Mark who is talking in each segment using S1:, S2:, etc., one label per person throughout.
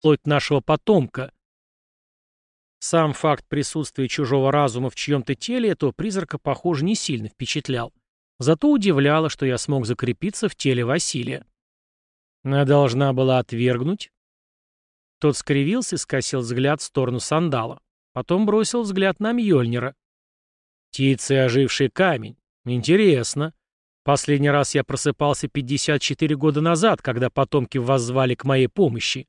S1: плоть нашего потомка. Сам факт присутствия чужого разума в чьем-то теле этого призрака, похоже, не сильно впечатлял. Зато удивляло, что я смог закрепиться в теле Василия. Она должна была отвергнуть. Тот скривился и скосил взгляд в сторону сандала. Потом бросил взгляд на Мьёльнира. Птицы, оживший камень. Интересно. Последний раз я просыпался 54 года назад, когда потомки воззвали к моей помощи.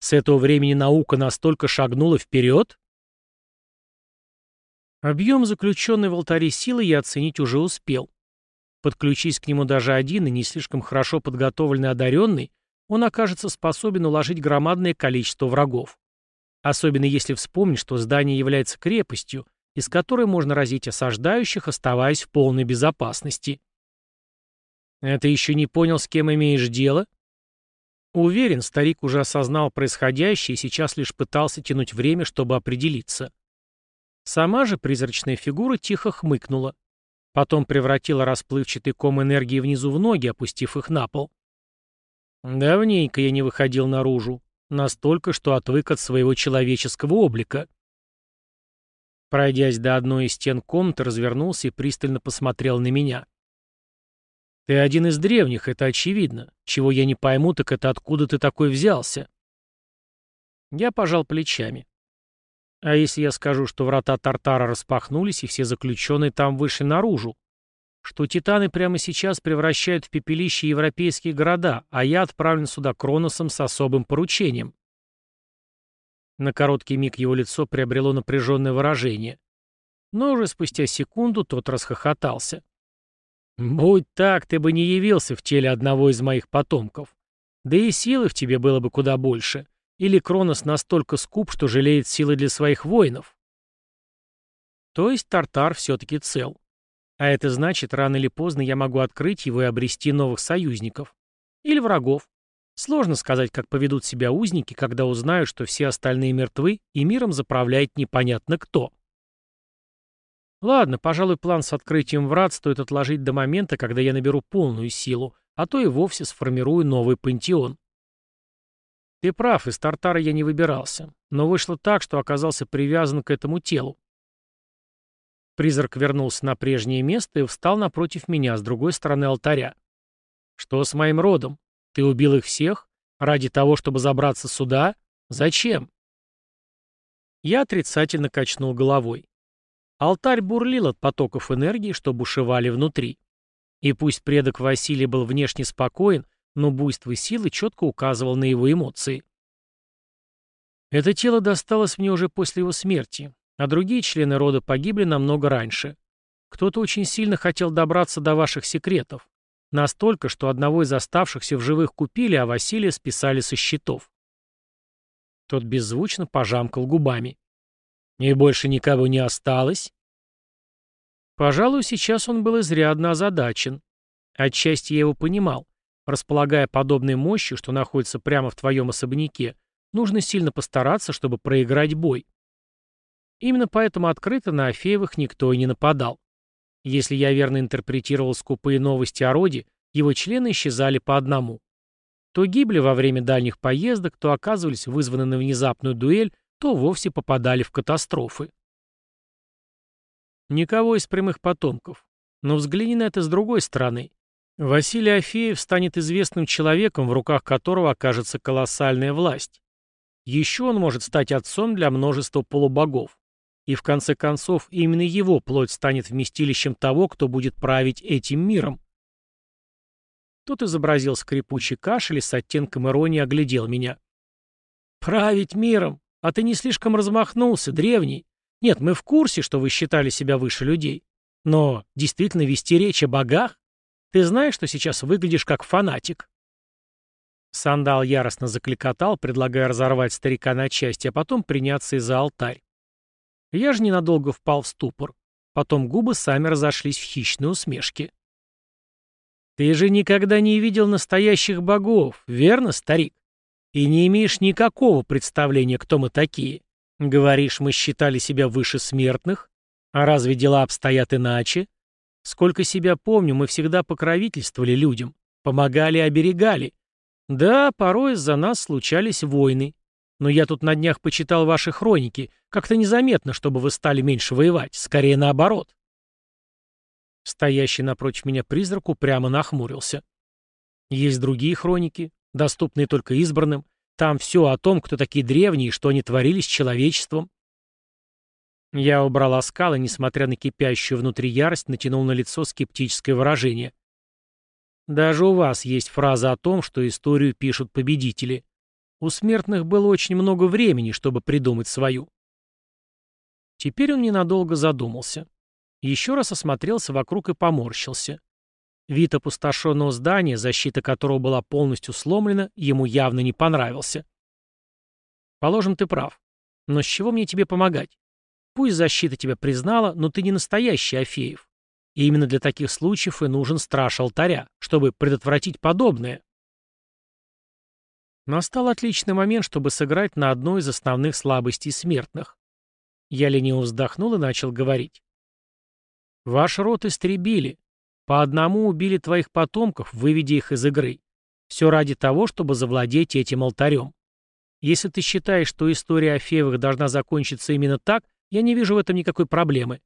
S1: С этого времени наука настолько шагнула вперед? Объем заключенной в алтаре силы я оценить уже успел. Подключись к нему даже один и не слишком хорошо подготовленный одаренный, он окажется способен уложить громадное количество врагов. Особенно если вспомнить, что здание является крепостью, из которой можно разить осаждающих, оставаясь в полной безопасности. Это еще не понял, с кем имеешь дело? Уверен, старик уже осознал происходящее и сейчас лишь пытался тянуть время, чтобы определиться. Сама же призрачная фигура тихо хмыкнула. Потом превратила расплывчатый ком энергии внизу в ноги, опустив их на пол. Давненько я не выходил наружу. Настолько, что отвык от своего человеческого облика. Пройдясь до одной из стен комнаты, развернулся и пристально посмотрел на меня. Ты один из древних, это очевидно. Чего я не пойму, так это откуда ты такой взялся? Я пожал плечами. А если я скажу, что врата Тартара распахнулись, и все заключенные там вышли наружу? Что титаны прямо сейчас превращают в пепелище европейские города, а я отправлен сюда Кроносом с особым поручением? На короткий миг его лицо приобрело напряженное выражение. Но уже спустя секунду тот расхохотался. Будь так, ты бы не явился в теле одного из моих потомков. Да и силы в тебе было бы куда больше. Или Кронос настолько скуп, что жалеет силы для своих воинов. То есть Тартар все-таки цел. А это значит, рано или поздно я могу открыть его и обрести новых союзников. Или врагов. Сложно сказать, как поведут себя узники, когда узнают, что все остальные мертвы, и миром заправляет непонятно кто. Ладно, пожалуй, план с открытием врат стоит отложить до момента, когда я наберу полную силу, а то и вовсе сформирую новый пантеон. Ты прав, из Тартара я не выбирался, но вышло так, что оказался привязан к этому телу. Призрак вернулся на прежнее место и встал напротив меня, с другой стороны алтаря. Что с моим родом? Ты убил их всех? Ради того, чтобы забраться сюда? Зачем? Я отрицательно качнул головой. Алтарь бурлил от потоков энергии, что бушевали внутри. И пусть предок Василия был внешне спокоен, но буйство силы четко указывал на его эмоции. Это тело досталось мне уже после его смерти, а другие члены рода погибли намного раньше. Кто-то очень сильно хотел добраться до ваших секретов. Настолько, что одного из оставшихся в живых купили, а Василия списали со счетов. Тот беззвучно пожамкал губами. И больше никого не осталось? Пожалуй, сейчас он был изрядно озадачен. Отчасти я его понимал. Располагая подобной мощью, что находится прямо в твоем особняке, нужно сильно постараться, чтобы проиграть бой. Именно поэтому открыто на Афеевых никто и не нападал. Если я верно интерпретировал скупые новости о роде, его члены исчезали по одному. То гибли во время дальних поездок, то оказывались вызваны на внезапную дуэль, то вовсе попадали в катастрофы. Никого из прямых потомков. Но взгляни на это с другой стороны. Василий Афеев станет известным человеком, в руках которого окажется колоссальная власть. Еще он может стать отцом для множества полубогов. И в конце концов, именно его плоть станет вместилищем того, кто будет править этим миром. Тот изобразил скрипучий кашель и с оттенком иронии оглядел меня. «Править миром? А ты не слишком размахнулся, древний. Нет, мы в курсе, что вы считали себя выше людей. Но действительно вести речь о богах? Ты знаешь, что сейчас выглядишь как фанатик?» Сандал яростно закликотал, предлагая разорвать старика на части, а потом приняться за алтарь. Я же ненадолго впал в ступор. Потом губы сами разошлись в хищной усмешке. «Ты же никогда не видел настоящих богов, верно, старик?» И не имеешь никакого представления, кто мы такие. Говоришь, мы считали себя выше смертных? А разве дела обстоят иначе? Сколько себя помню, мы всегда покровительствовали людям, помогали и оберегали. Да, порой из-за нас случались войны. Но я тут на днях почитал ваши хроники. Как-то незаметно, чтобы вы стали меньше воевать. Скорее наоборот. Стоящий напротив меня призрак упрямо нахмурился. Есть другие хроники, доступные только избранным. Там все о том, кто такие древние и что они творили с человечеством. Я убрал оскал и, несмотря на кипящую внутри ярость, натянул на лицо скептическое выражение. Даже у вас есть фраза о том, что историю пишут победители. У смертных было очень много времени, чтобы придумать свою. Теперь он ненадолго задумался. Еще раз осмотрелся вокруг и поморщился. Вид опустошенного здания, защита которого была полностью сломлена, ему явно не понравился. Положим, ты прав. Но с чего мне тебе помогать? Пусть защита тебя признала, но ты не настоящий Афеев. И именно для таких случаев и нужен страж алтаря, чтобы предотвратить подобное. Настал отличный момент, чтобы сыграть на одной из основных слабостей смертных. Я лениво вздохнул и начал говорить. «Ваш род истребили. По одному убили твоих потомков, выведя их из игры. Все ради того, чтобы завладеть этим алтарем. Если ты считаешь, что история о февах должна закончиться именно так, я не вижу в этом никакой проблемы.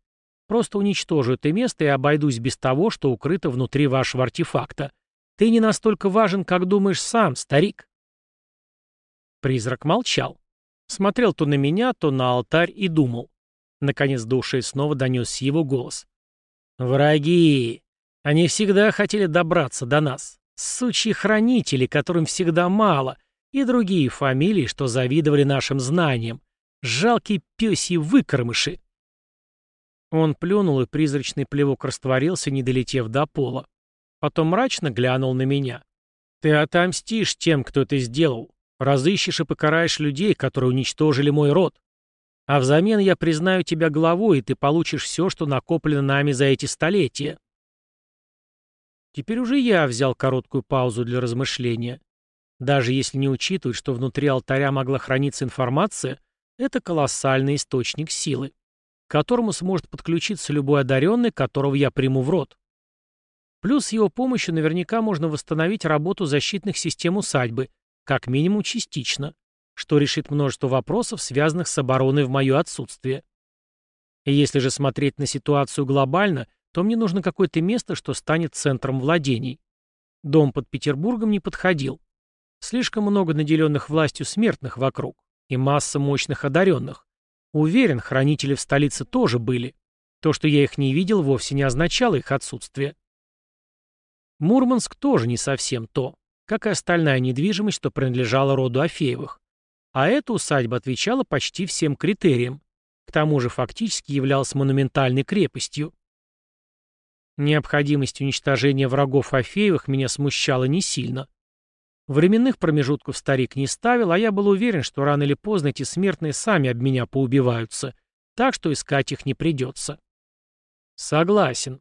S1: Просто уничтожу это место и обойдусь без того, что укрыто внутри вашего артефакта. Ты не настолько важен, как думаешь сам, старик». Призрак молчал. Смотрел то на меня, то на алтарь и думал. Наконец до ушей снова донесся его голос. «Враги! Они всегда хотели добраться до нас. Сучьи хранители, которым всегда мало, и другие фамилии, что завидовали нашим знаниям. Жалкие пёсьи выкормыши!» Он плюнул, и призрачный плевок растворился, не долетев до пола. Потом мрачно глянул на меня. «Ты отомстишь тем, кто это сделал. Разыщешь и покараешь людей, которые уничтожили мой род. А взамен я признаю тебя главой, и ты получишь все, что накоплено нами за эти столетия. Теперь уже я взял короткую паузу для размышления. Даже если не учитывать, что внутри алтаря могла храниться информация, это колоссальный источник силы, к которому сможет подключиться любой одаренный, которого я приму в рот. Плюс с его помощью наверняка можно восстановить работу защитных систем усадьбы – как минимум частично, что решит множество вопросов, связанных с обороной в мое отсутствие. Если же смотреть на ситуацию глобально, то мне нужно какое-то место, что станет центром владений. Дом под Петербургом не подходил. Слишком много наделенных властью смертных вокруг и масса мощных одаренных. Уверен, хранители в столице тоже были. То, что я их не видел, вовсе не означало их отсутствие. Мурманск тоже не совсем то как и остальная недвижимость, что принадлежала роду Афеевых. А эта усадьба отвечала почти всем критериям. К тому же фактически являлась монументальной крепостью. Необходимость уничтожения врагов Афеевых меня смущала не сильно. Временных промежутков старик не ставил, а я был уверен, что рано или поздно эти смертные сами об меня поубиваются, так что искать их не придется. Согласен.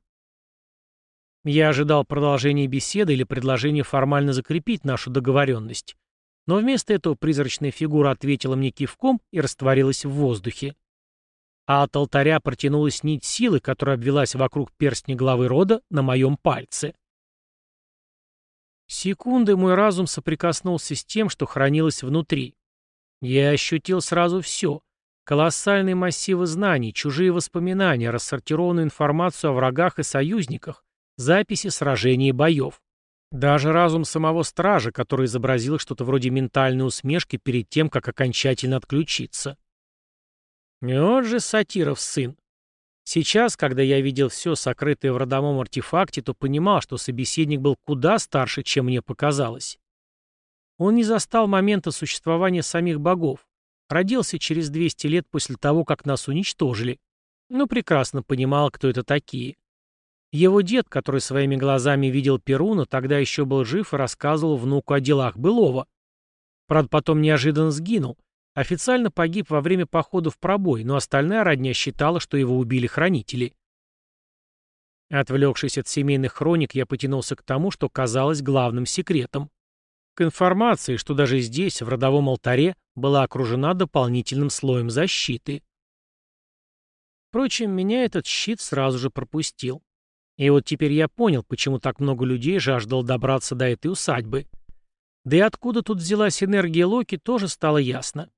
S1: Я ожидал продолжения беседы или предложения формально закрепить нашу договоренность. Но вместо этого призрачная фигура ответила мне кивком и растворилась в воздухе. А от алтаря протянулась нить силы, которая обвелась вокруг перстня главы рода на моем пальце. Секунды мой разум соприкоснулся с тем, что хранилось внутри. Я ощутил сразу все. Колоссальные массивы знаний, чужие воспоминания, рассортированную информацию о врагах и союзниках, записи сражений и боев. Даже разум самого стража, который изобразил что-то вроде ментальной усмешки перед тем, как окончательно отключиться. И вот же Сатиров сын. Сейчас, когда я видел все, сокрытое в родовом артефакте, то понимал, что собеседник был куда старше, чем мне показалось. Он не застал момента существования самих богов, родился через 200 лет после того, как нас уничтожили, но прекрасно понимал, кто это такие. Его дед, который своими глазами видел Перуна, тогда еще был жив и рассказывал внуку о делах былого. Правда, потом неожиданно сгинул. Официально погиб во время похода в пробой, но остальная родня считала, что его убили хранители. Отвлекшись от семейных хроник, я потянулся к тому, что казалось главным секретом. К информации, что даже здесь, в родовом алтаре, была окружена дополнительным слоем защиты. Впрочем, меня этот щит сразу же пропустил. И вот теперь я понял, почему так много людей жаждал добраться до этой усадьбы. Да и откуда тут взялась энергия Локи, тоже стало ясно.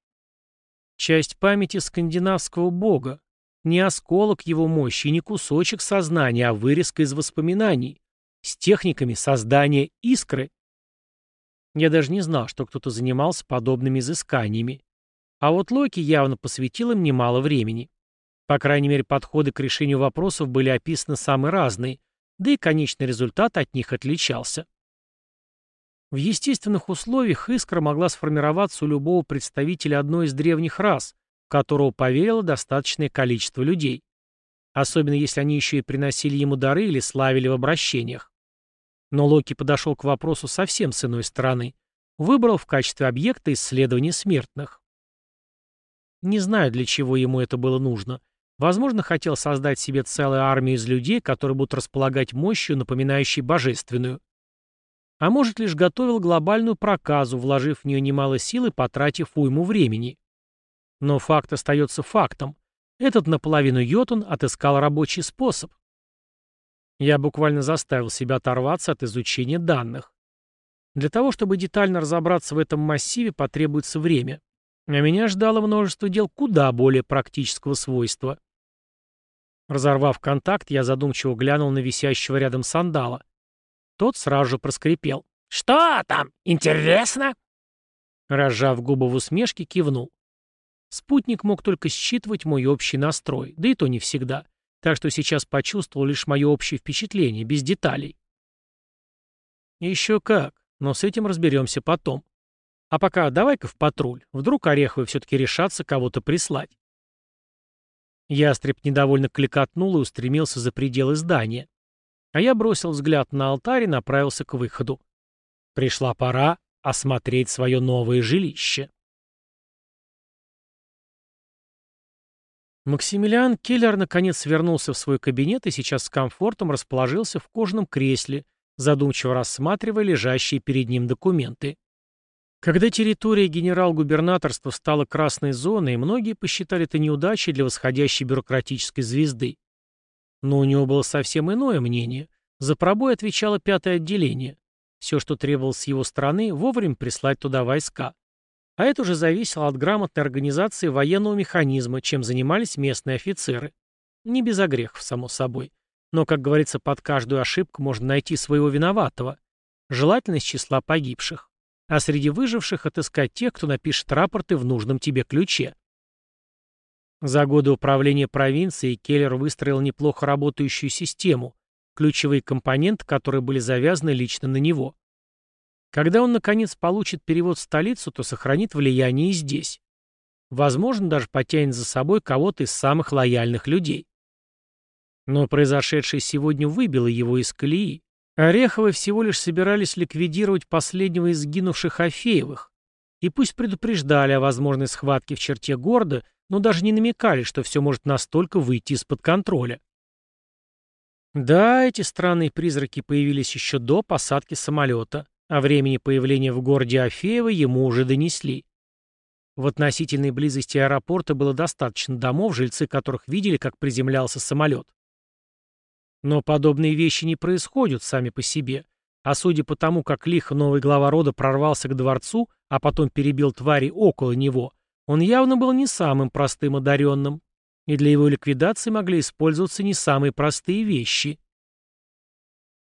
S1: Часть памяти скандинавского бога. Не осколок его мощи, не кусочек сознания, а вырезка из воспоминаний. С техниками создания искры. Я даже не знал, что кто-то занимался подобными изысканиями. А вот Локи явно посвятил им немало времени. По крайней мере, подходы к решению вопросов были описаны самые разные, да и конечный результат от них отличался. В естественных условиях искра могла сформироваться у любого представителя одной из древних рас, в которого поверило достаточное количество людей. Особенно если они еще и приносили ему дары или славили в обращениях. Но Локи подошел к вопросу совсем с иной стороны. Выбрал в качестве объекта исследования смертных. Не знаю, для чего ему это было нужно. Возможно, хотел создать себе целую армию из людей, которые будут располагать мощью, напоминающей божественную а может лишь готовил глобальную проказу, вложив в нее немало сил и потратив уйму времени. Но факт остается фактом. Этот наполовину йотун отыскал рабочий способ. Я буквально заставил себя оторваться от изучения данных. Для того, чтобы детально разобраться в этом массиве, потребуется время. А меня ждало множество дел куда более практического свойства. Разорвав контакт, я задумчиво глянул на висящего рядом сандала. Тот сразу же проскрипел. «Что там? Интересно?» Разжав губы в усмешке, кивнул. Спутник мог только считывать мой общий настрой, да и то не всегда, так что сейчас почувствовал лишь мое общее впечатление, без деталей. Еще как, но с этим разберемся потом. А пока давай-ка в патруль, вдруг Ореховы все-таки решатся кого-то прислать. Ястреб недовольно кликотнул и устремился за пределы здания. А я бросил взгляд на алтарь и направился к выходу. Пришла пора осмотреть свое новое жилище. Максимилиан Келлер наконец вернулся в свой кабинет и сейчас с комфортом расположился в кожаном кресле, задумчиво рассматривая лежащие перед ним документы. Когда территория генерал-губернаторства стала красной зоной, многие посчитали это неудачей для восходящей бюрократической звезды. Но у него было совсем иное мнение. За пробой отвечало пятое отделение. Все, что требовалось с его стороны, вовремя прислать туда войска. А это уже зависело от грамотной организации военного механизма, чем занимались местные офицеры. Не без огрехов, само собой. Но, как говорится, под каждую ошибку можно найти своего виноватого. Желательно из числа погибших. А среди выживших отыскать тех, кто напишет рапорты в нужном тебе ключе. За годы управления провинцией Келлер выстроил неплохо работающую систему, ключевые компоненты, которые были завязаны лично на него. Когда он, наконец, получит перевод в столицу, то сохранит влияние и здесь. Возможно, даже потянет за собой кого-то из самых лояльных людей. Но произошедшее сегодня выбило его из колеи. Ореховы всего лишь собирались ликвидировать последнего из сгинувших Афеевых. И пусть предупреждали о возможной схватке в черте города, но даже не намекали, что все может настолько выйти из-под контроля. Да, эти странные призраки появились еще до посадки самолета, а времени появления в городе Афеево ему уже донесли. В относительной близости аэропорта было достаточно домов, жильцы которых видели, как приземлялся самолет. Но подобные вещи не происходят сами по себе, а судя по тому, как лихо новый глава рода прорвался к дворцу, а потом перебил твари около него, он явно был не самым простым одаренным, и для его ликвидации могли использоваться не самые простые вещи.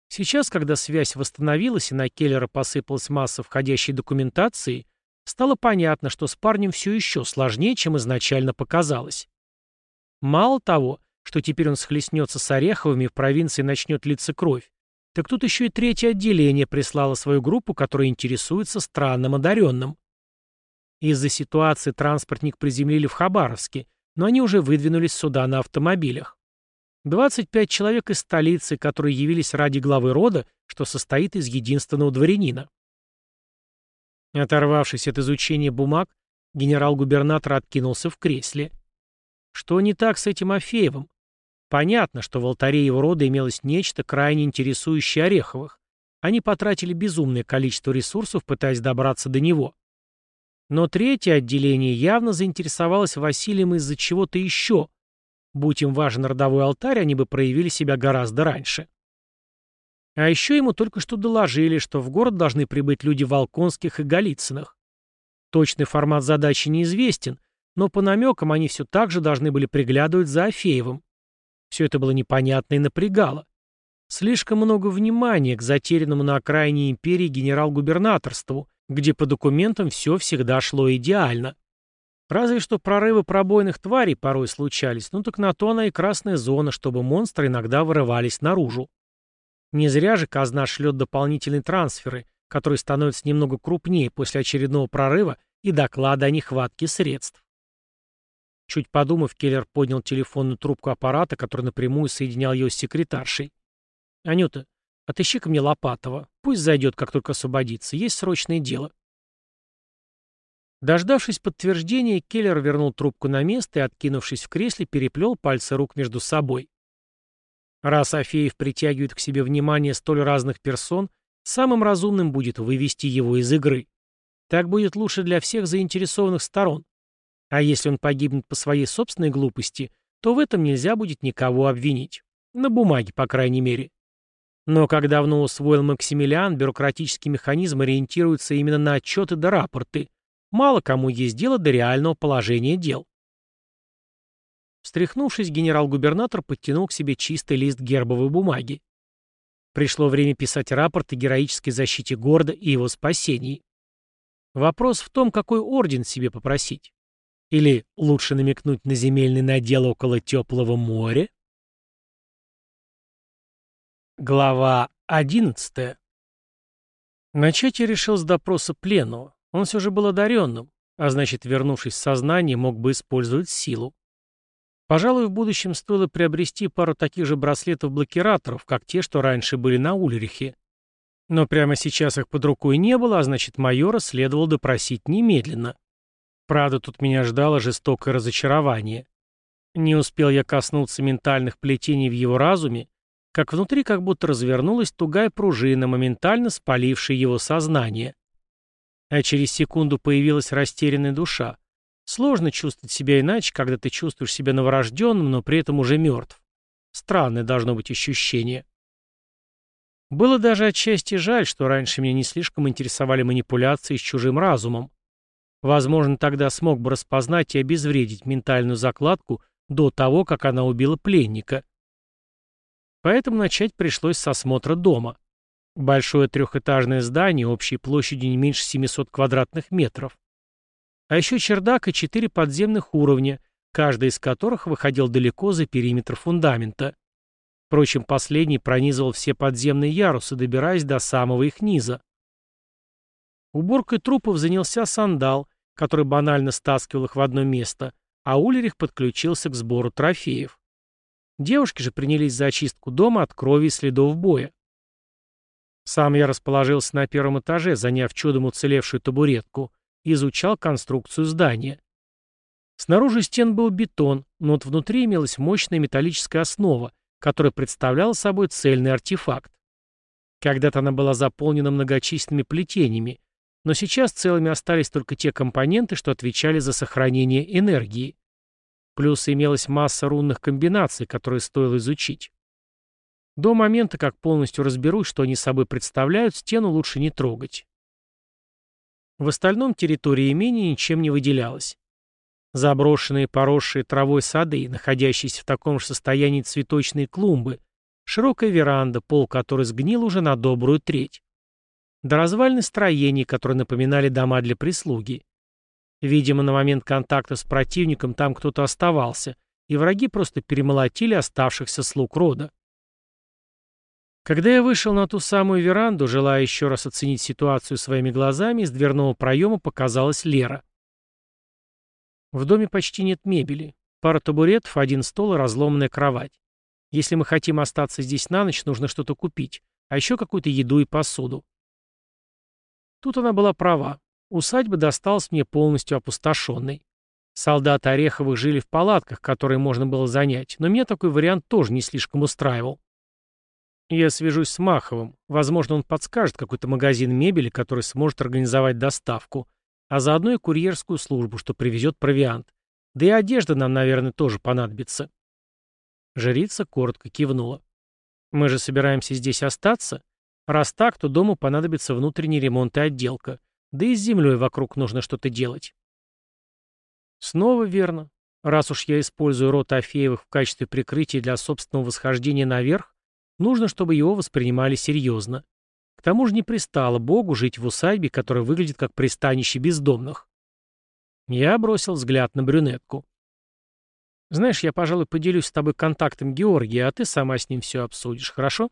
S1: Сейчас, когда связь восстановилась и на Келлера посыпалась масса входящей документации, стало понятно, что с парнем все еще сложнее, чем изначально показалось. Мало того, что теперь он схлестнется с Ореховыми в провинции начнет литься кровь, так тут еще и третье отделение прислало свою группу, которая интересуется странным одаренным. Из-за ситуации транспортник приземлили в Хабаровске, но они уже выдвинулись сюда на автомобилях. 25 человек из столицы, которые явились ради главы рода, что состоит из единственного дворянина. Оторвавшись от изучения бумаг, генерал-губернатор откинулся в кресле. Что не так с этим Афеевым? Понятно, что в алтаре его рода имелось нечто, крайне интересующее Ореховых. Они потратили безумное количество ресурсов, пытаясь добраться до него. Но третье отделение явно заинтересовалось Василием из-за чего-то еще. Будь им важен родовой алтарь, они бы проявили себя гораздо раньше. А еще ему только что доложили, что в город должны прибыть люди Волконских и Голицыных. Точный формат задачи неизвестен, но по намекам они все так же должны были приглядывать за Афеевым. Все это было непонятно и напрягало. Слишком много внимания к затерянному на окраине империи генерал-губернаторству, где по документам все всегда шло идеально. Разве что прорывы пробойных тварей порой случались, ну так на то она и красная зона, чтобы монстры иногда вырывались наружу. Не зря же казна шлет дополнительные трансферы, которые становятся немного крупнее после очередного прорыва и доклада о нехватке средств. Чуть подумав, Келлер поднял телефонную трубку аппарата, который напрямую соединял ее с секретаршей. «Анюта, отыщи-ка мне Лопатова. Пусть зайдет, как только освободится. Есть срочное дело». Дождавшись подтверждения, Келлер вернул трубку на место и, откинувшись в кресле, переплел пальцы рук между собой. Раз Афеев притягивает к себе внимание столь разных персон, самым разумным будет вывести его из игры. Так будет лучше для всех заинтересованных сторон. А если он погибнет по своей собственной глупости, то в этом нельзя будет никого обвинить. На бумаге, по крайней мере. Но, как давно усвоил Максимилиан, бюрократический механизм ориентируется именно на отчеты да рапорты. Мало кому есть дело до реального положения дел. Встряхнувшись, генерал-губернатор подтянул к себе чистый лист гербовой бумаги. Пришло время писать рапорт о героической защите города и его спасении. Вопрос в том, какой орден себе попросить. Или лучше намекнуть на земельный надел около теплого моря? Глава 11. Начать я решил с допроса пленного. Он все же был одаренным, а значит, вернувшись в сознание, мог бы использовать силу. Пожалуй, в будущем стоило приобрести пару таких же браслетов-блокираторов, как те, что раньше были на Ульрихе. Но прямо сейчас их под рукой не было, а значит, майора следовало допросить немедленно. Правда, тут меня ждало жестокое разочарование. Не успел я коснуться ментальных плетений в его разуме, как внутри как будто развернулась тугая пружина, моментально спалившая его сознание. А через секунду появилась растерянная душа. Сложно чувствовать себя иначе, когда ты чувствуешь себя новорожденным, но при этом уже мертв. Странное должно быть ощущение. Было даже отчасти жаль, что раньше меня не слишком интересовали манипуляции с чужим разумом. Возможно, тогда смог бы распознать и обезвредить ментальную закладку до того, как она убила пленника. Поэтому начать пришлось с осмотра дома. Большое трехэтажное здание общей площадью не меньше 700 квадратных метров. А еще чердак и четыре подземных уровня, каждый из которых выходил далеко за периметр фундамента. Впрочем, последний пронизывал все подземные ярусы, добираясь до самого их низа. Уборкой трупов занялся сандал, который банально стаскивал их в одно место, а Улерих подключился к сбору трофеев. Девушки же принялись за очистку дома от крови и следов боя. Сам я расположился на первом этаже, заняв чудом уцелевшую табуретку, и изучал конструкцию здания. Снаружи стен был бетон, но вот внутри имелась мощная металлическая основа, которая представляла собой цельный артефакт. Когда-то она была заполнена многочисленными плетениями, но сейчас целыми остались только те компоненты, что отвечали за сохранение энергии. Плюс имелась масса рунных комбинаций, которые стоило изучить. До момента, как полностью разберусь, что они собой представляют, стену лучше не трогать. В остальном территория имения ничем не выделялась. Заброшенные поросшие травой сады, находящиеся в таком же состоянии цветочные клумбы, широкая веранда, пол которой сгнил уже на добрую треть. До развалины строений, которые напоминали дома для прислуги. Видимо, на момент контакта с противником там кто-то оставался, и враги просто перемолотили оставшихся слуг рода. Когда я вышел на ту самую веранду, желая еще раз оценить ситуацию своими глазами, из дверного проема показалась Лера. В доме почти нет мебели. Пара табуретов, один стол и разломанная кровать. Если мы хотим остаться здесь на ночь, нужно что-то купить, а еще какую-то еду и посуду. Тут она была права. Усадьба досталась мне полностью опустошенной. Солдаты Ореховых жили в палатках, которые можно было занять, но меня такой вариант тоже не слишком устраивал. Я свяжусь с Маховым. Возможно, он подскажет какой-то магазин мебели, который сможет организовать доставку, а заодно и курьерскую службу, что привезет провиант. Да и одежда нам, наверное, тоже понадобится. Жрица коротко кивнула. Мы же собираемся здесь остаться? Раз так, то дому понадобится внутренний ремонт и отделка. Да и с землей вокруг нужно что-то делать. Снова верно. Раз уж я использую рот Афеевых в качестве прикрытия для собственного восхождения наверх, нужно, чтобы его воспринимали серьезно. К тому же не пристало Богу жить в усадьбе, которая выглядит как пристанище бездомных. Я бросил взгляд на брюнетку. «Знаешь, я, пожалуй, поделюсь с тобой контактом Георгия, а ты сама с ним все обсудишь, хорошо?»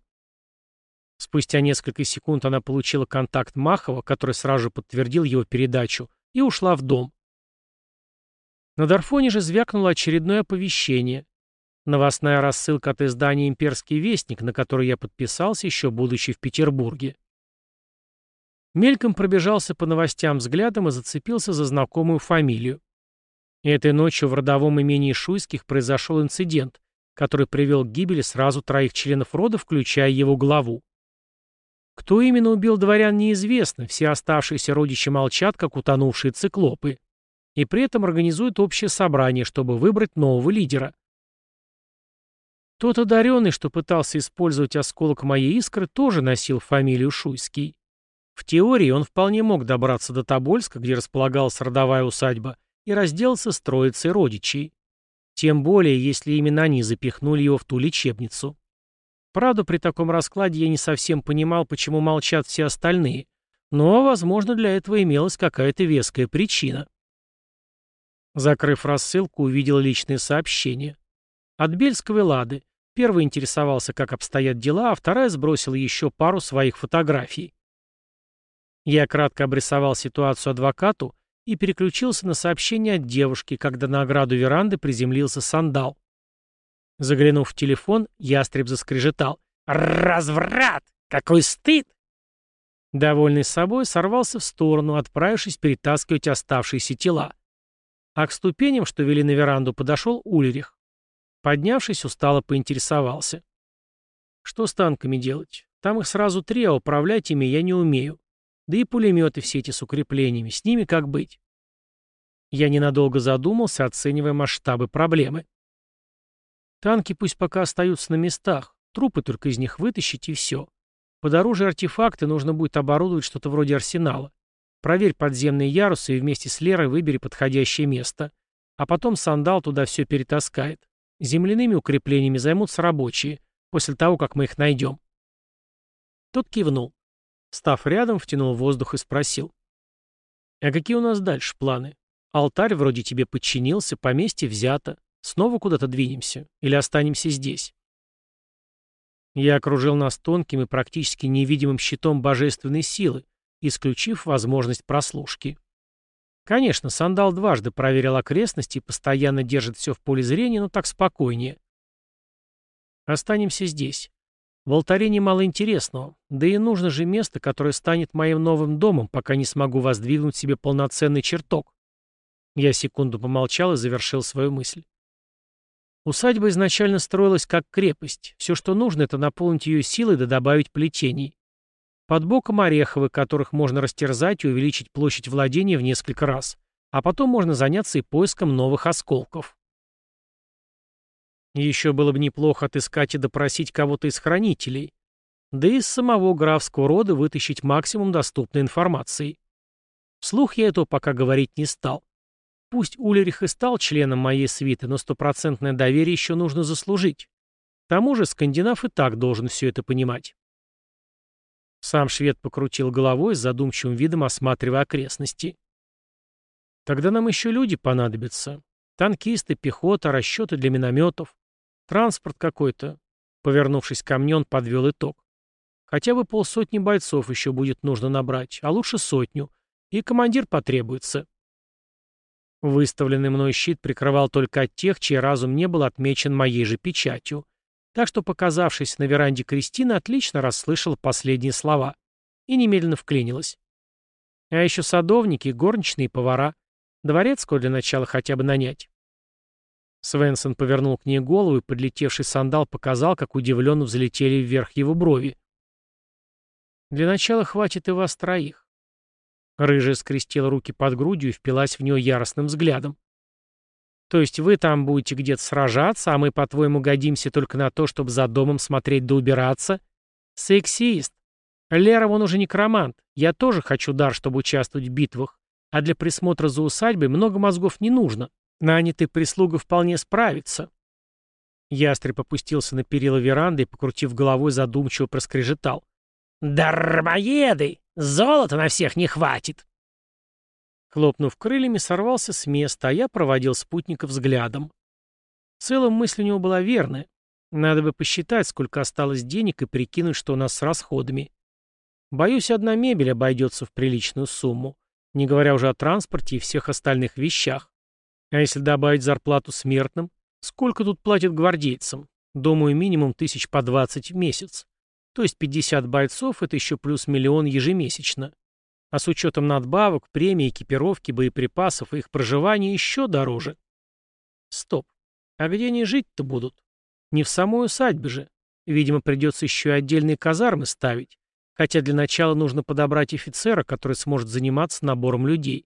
S1: Спустя несколько секунд она получила контакт Махова, который сразу же подтвердил его передачу, и ушла в дом. На Дарфоне же звякнуло очередное оповещение. Новостная рассылка от издания «Имперский вестник», на который я подписался, еще будучи в Петербурге. Мельком пробежался по новостям взглядом и зацепился за знакомую фамилию. Этой ночью в родовом имении Шуйских произошел инцидент, который привел к гибели сразу троих членов рода, включая его главу. Кто именно убил дворян, неизвестно, все оставшиеся родичи молчат, как утонувшие циклопы и при этом организует общее собрание, чтобы выбрать нового лидера. Тот одаренный, что пытался использовать осколок моей искры, тоже носил фамилию Шуйский. В теории он вполне мог добраться до Тобольска, где располагалась родовая усадьба, и разделаться с троицей родичей. Тем более, если именно они запихнули его в ту лечебницу. Правда, при таком раскладе я не совсем понимал, почему молчат все остальные, но, возможно, для этого имелась какая-то веская причина. Закрыв рассылку, увидел личные сообщения. От Бельской Лады. Первый интересовался, как обстоят дела, а вторая сбросила еще пару своих фотографий. Я кратко обрисовал ситуацию адвокату и переключился на сообщение от девушки, когда на ограду веранды приземлился сандал. Заглянув в телефон, ястреб заскрежетал. «Разврат! Какой стыд!» Довольный собой, сорвался в сторону, отправившись перетаскивать оставшиеся тела. А к ступеням, что вели на веранду, подошел Ульрих. Поднявшись, устало поинтересовался. Что с танками делать? Там их сразу три, а управлять ими я не умею. Да и пулеметы все эти с укреплениями. С ними как быть? Я ненадолго задумался, оценивая масштабы проблемы. Танки пусть пока остаются на местах. Трупы только из них вытащить и все. Под оружие артефакты нужно будет оборудовать что-то вроде арсенала. Проверь подземные ярусы и вместе с Лерой выбери подходящее место. А потом сандал туда все перетаскает. Земляными укреплениями займутся рабочие, после того, как мы их найдем. Тот кивнул. Став рядом, втянул воздух и спросил. «А какие у нас дальше планы? Алтарь вроде тебе подчинился, поместье взято. Снова куда-то двинемся? Или останемся здесь?» Я окружил нас тонким и практически невидимым щитом божественной силы, исключив возможность прослушки. Конечно, Сандал дважды проверил окрестности и постоянно держит все в поле зрения, но так спокойнее. Останемся здесь. В алтаре немало интересного, да и нужно же место, которое станет моим новым домом, пока не смогу воздвигнуть себе полноценный чертог. Я секунду помолчал и завершил свою мысль. Усадьба изначально строилась как крепость. Все, что нужно, это наполнить ее силой да добавить плетений. Под боком ореховы, которых можно растерзать и увеличить площадь владения в несколько раз. А потом можно заняться и поиском новых осколков. Еще было бы неплохо отыскать и допросить кого-то из хранителей. Да и из самого графского рода вытащить максимум доступной информации. Вслух я этого пока говорить не стал. Пусть Улерих и стал членом моей свиты, но стопроцентное доверие еще нужно заслужить. К тому же скандинав и так должен все это понимать. Сам швед покрутил головой с задумчивым видом, осматривая окрестности. Тогда нам еще люди понадобятся. Танкисты, пехота, расчеты для минометов. Транспорт какой-то. Повернувшись ко мне, он подвел итог. Хотя бы полсотни бойцов еще будет нужно набрать, а лучше сотню. И командир потребуется. Выставленный мной щит прикрывал только от тех, чей разум не был отмечен моей же печатью так что, показавшись на веранде Кристина, отлично расслышала последние слова и немедленно вклинилась. А еще садовники, горничные повара. Дворецкого для начала хотя бы нанять. Свенсон повернул к ней голову, и подлетевший сандал показал, как удивленно взлетели вверх его брови. «Для начала хватит и вас троих». Рыжая скрестила руки под грудью и впилась в нее яростным взглядом. То есть вы там будете где-то сражаться, а мы, по-твоему, годимся только на то, чтобы за домом смотреть да убираться? Сексист. Лера вон уже некромант. Я тоже хочу дар, чтобы участвовать в битвах. А для присмотра за усадьбой много мозгов не нужно. Нанятый прислуга вполне справится. Ястреб опустился на перила веранды и, покрутив головой, задумчиво проскрежетал. «Дармоеды! Золота на всех не хватит!» Хлопнув крыльями, сорвался с места, а я проводил спутника взглядом. В целом мысль у него была верная. Надо бы посчитать, сколько осталось денег и прикинуть, что у нас с расходами. Боюсь, одна мебель обойдется в приличную сумму, не говоря уже о транспорте и всех остальных вещах. А если добавить зарплату смертным, сколько тут платят гвардейцам? Думаю, минимум тысяч по 20 в месяц. То есть 50 бойцов — это еще плюс миллион ежемесячно. А с учетом надбавок, премий, экипировки, боеприпасов и их проживания еще дороже. Стоп. А где они жить-то будут? Не в самой усадьбе же. Видимо, придется еще и отдельные казармы ставить. Хотя для начала нужно подобрать офицера, который сможет заниматься набором людей.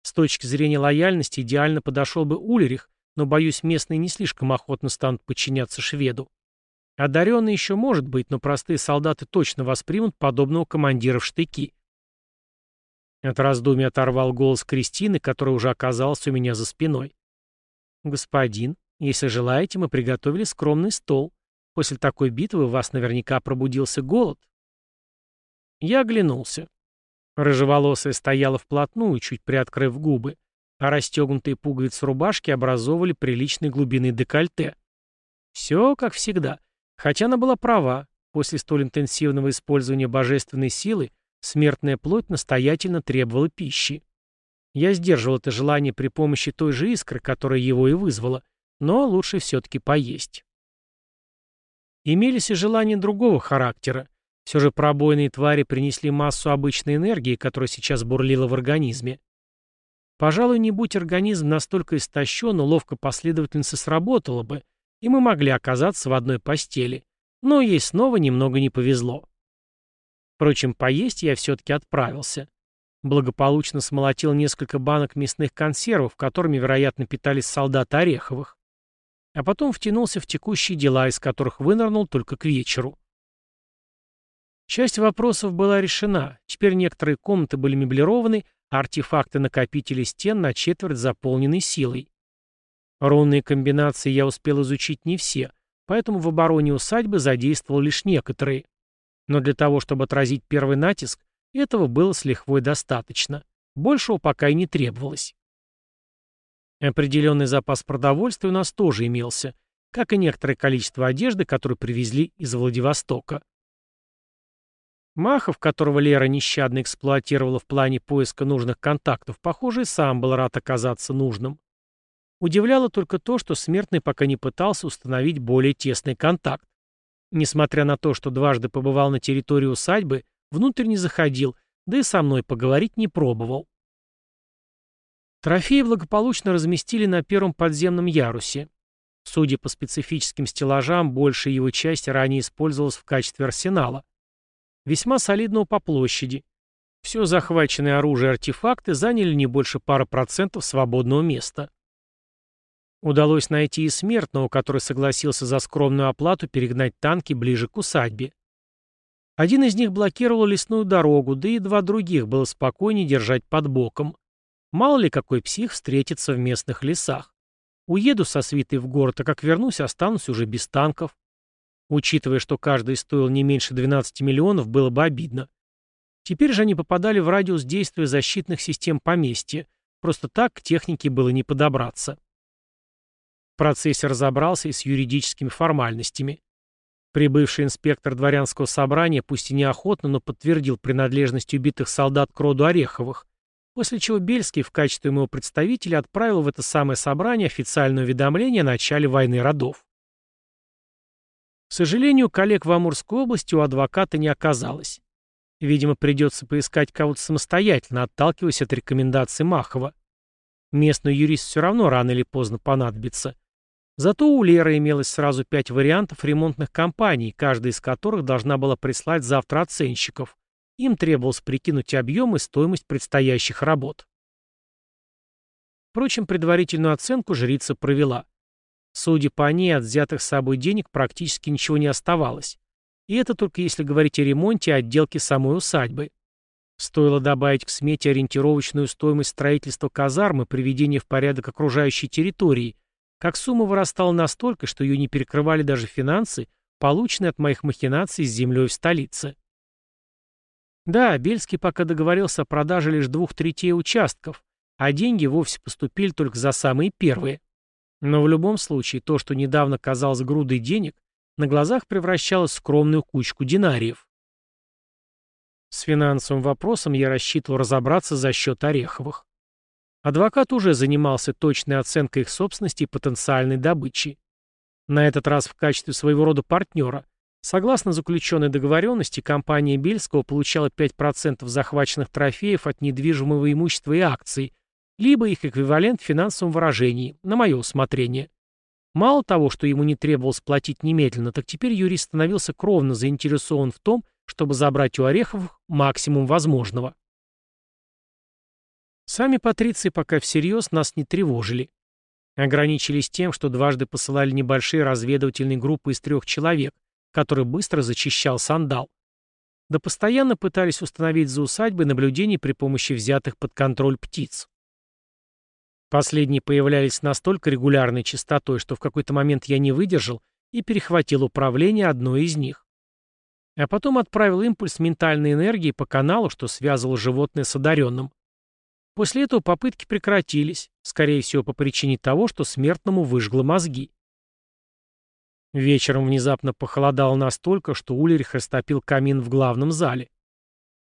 S1: С точки зрения лояльности идеально подошел бы Улерих, но, боюсь, местные не слишком охотно станут подчиняться шведу. Одаренный еще может быть, но простые солдаты точно воспримут подобного командира в штыки. От раздумья оторвал голос Кристины, который уже оказался у меня за спиной. «Господин, если желаете, мы приготовили скромный стол. После такой битвы у вас наверняка пробудился голод». Я оглянулся. Рыжеволосая стояла вплотную, чуть приоткрыв губы, а расстегнутые пуговицы рубашки образовывали приличной глубины декольте. Все как всегда. Хотя она была права. После столь интенсивного использования божественной силы смертная плоть настоятельно требовала пищи. Я сдерживал это желание при помощи той же искры, которая его и вызвала, но лучше все-таки поесть. Имелись и желания другого характера. Все же пробойные твари принесли массу обычной энергии, которая сейчас бурлила в организме. Пожалуй, не будь организм настолько истощен, ловко последовательница сработала бы, и мы могли оказаться в одной постели. Но ей снова немного не повезло. Впрочем, поесть я все-таки отправился. Благополучно смолотил несколько банок мясных консервов, которыми, вероятно, питались солдаты Ореховых. А потом втянулся в текущие дела, из которых вынырнул только к вечеру. Часть вопросов была решена. Теперь некоторые комнаты были меблированы, а артефакты-накопители стен на четверть заполнены силой. Рунные комбинации я успел изучить не все, поэтому в обороне усадьбы задействовал лишь некоторые. Но для того, чтобы отразить первый натиск, этого было с лихвой достаточно. Большего пока и не требовалось. Определенный запас продовольствия у нас тоже имелся, как и некоторое количество одежды, которую привезли из Владивостока. Махов, которого Лера нещадно эксплуатировала в плане поиска нужных контактов, похоже, и сам был рад оказаться нужным. Удивляло только то, что смертный пока не пытался установить более тесный контакт. Несмотря на то, что дважды побывал на территории усадьбы, внутрь не заходил, да и со мной поговорить не пробовал. Трофеи благополучно разместили на первом подземном ярусе. Судя по специфическим стеллажам, большая его часть ранее использовалась в качестве арсенала весьма солидного по площади. Все захваченное оружие и артефакты заняли не больше пары процентов свободного места. Удалось найти и смертного, который согласился за скромную оплату перегнать танки ближе к усадьбе. Один из них блокировал лесную дорогу, да и два других было спокойнее держать под боком. Мало ли какой псих встретится в местных лесах. Уеду со свитой в город, а как вернусь, останусь уже без танков. Учитывая, что каждый стоил не меньше 12 миллионов, было бы обидно. Теперь же они попадали в радиус действия защитных систем поместья. Просто так к технике было не подобраться. Процессе разобрался и с юридическими формальностями. Прибывший инспектор дворянского собрания, пусть и неохотно, но подтвердил принадлежность убитых солдат к роду Ореховых, после чего Бельский в качестве моего представителя отправил в это самое собрание официальное уведомление о начале войны родов. К сожалению, коллег в Амурской области у адвоката не оказалось. Видимо, придется поискать кого-то самостоятельно, отталкиваясь от рекомендаций Махова. Местный юрист все равно рано или поздно понадобится. Зато у Леры имелось сразу пять вариантов ремонтных компаний, каждая из которых должна была прислать завтра оценщиков. Им требовалось прикинуть объем и стоимость предстоящих работ. Впрочем, предварительную оценку жрица провела. Судя по ней, от взятых с собой денег практически ничего не оставалось. И это только если говорить о ремонте и отделке самой усадьбы. Стоило добавить к смете ориентировочную стоимость строительства казармы, приведения в порядок окружающей территории, как сумма вырастала настолько, что ее не перекрывали даже финансы, полученные от моих махинаций с землей в столице. Да, Бельский пока договорился о продаже лишь двух третей участков, а деньги вовсе поступили только за самые первые. Но в любом случае, то, что недавно казалось грудой денег, на глазах превращалось в скромную кучку динариев. С финансовым вопросом я рассчитывал разобраться за счет Ореховых. Адвокат уже занимался точной оценкой их собственности и потенциальной добычи. На этот раз в качестве своего рода партнера. Согласно заключенной договоренности, компания Бельского получала 5% захваченных трофеев от недвижимого имущества и акций, либо их эквивалент в финансовом выражении, на мое усмотрение. Мало того, что ему не требовалось платить немедленно, так теперь юрист становился кровно заинтересован в том, чтобы забрать у Орехов максимум возможного. Сами патриции пока всерьез нас не тревожили. Ограничились тем, что дважды посылали небольшие разведывательные группы из трех человек, которые быстро зачищал сандал. Да постоянно пытались установить за усадьбой наблюдение при помощи взятых под контроль птиц. Последние появлялись настолько регулярной частотой, что в какой-то момент я не выдержал и перехватил управление одной из них. А потом отправил импульс ментальной энергии по каналу, что связывал животное с одаренным. После этого попытки прекратились, скорее всего по причине того, что смертному выжгло мозги. Вечером внезапно похолодало настолько, что Ульрих растопил камин в главном зале.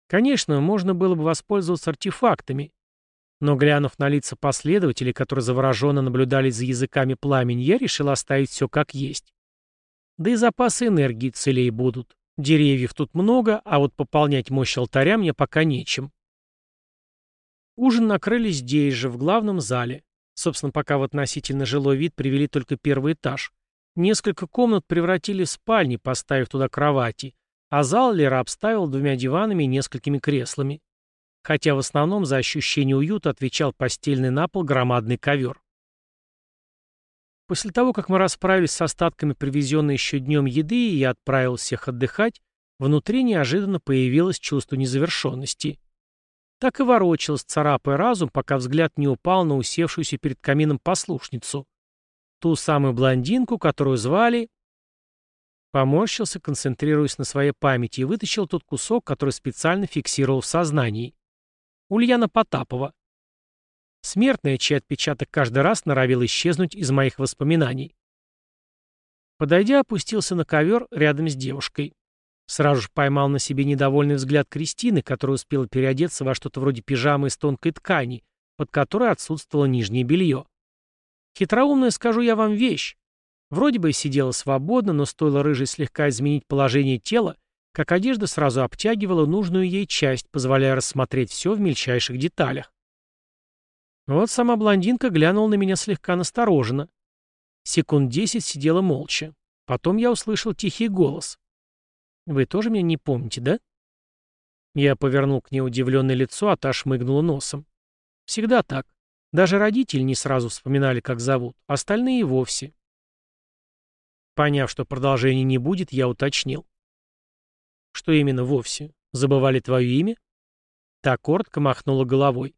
S1: Конечно, можно было бы воспользоваться артефактами, но, глянув на лица последователей, которые завороженно наблюдали за языками пламени, я решил оставить все как есть. Да и запасы энергии целей будут. Деревьев тут много, а вот пополнять мощь алтаря мне пока нечем. Ужин накрыли здесь же, в главном зале. Собственно, пока в относительно жилой вид привели только первый этаж. Несколько комнат превратили в спальни, поставив туда кровати, а зал Лера обставил двумя диванами и несколькими креслами хотя в основном за ощущение уюта отвечал постельный на пол громадный ковер. После того, как мы расправились с остатками привезенной еще днем еды, и я отправил всех отдыхать, внутри неожиданно появилось чувство незавершенности. Так и ворочалось, царапая разум, пока взгляд не упал на усевшуюся перед камином послушницу. Ту самую блондинку, которую звали... Поморщился, концентрируясь на своей памяти, и вытащил тот кусок, который специально фиксировал в сознании. Ульяна Потапова. Смертная, чей отпечаток каждый раз норовил исчезнуть из моих воспоминаний. Подойдя, опустился на ковер рядом с девушкой. Сразу же поймал на себе недовольный взгляд Кристины, которая успела переодеться во что-то вроде пижамы из тонкой ткани, под которой отсутствовало нижнее белье. Хитроумная, скажу я вам, вещь. Вроде бы сидела свободно, но стоило рыжей слегка изменить положение тела, как одежда сразу обтягивала нужную ей часть, позволяя рассмотреть все в мельчайших деталях. Вот сама блондинка глянула на меня слегка настороженно. Секунд десять сидела молча. Потом я услышал тихий голос. «Вы тоже меня не помните, да?» Я повернул к ней удивленное лицо, а та шмыгнула носом. «Всегда так. Даже родители не сразу вспоминали, как зовут, остальные и вовсе». Поняв, что продолжения не будет, я уточнил. Что именно вовсе? Забывали твое имя? Та коротко махнула головой.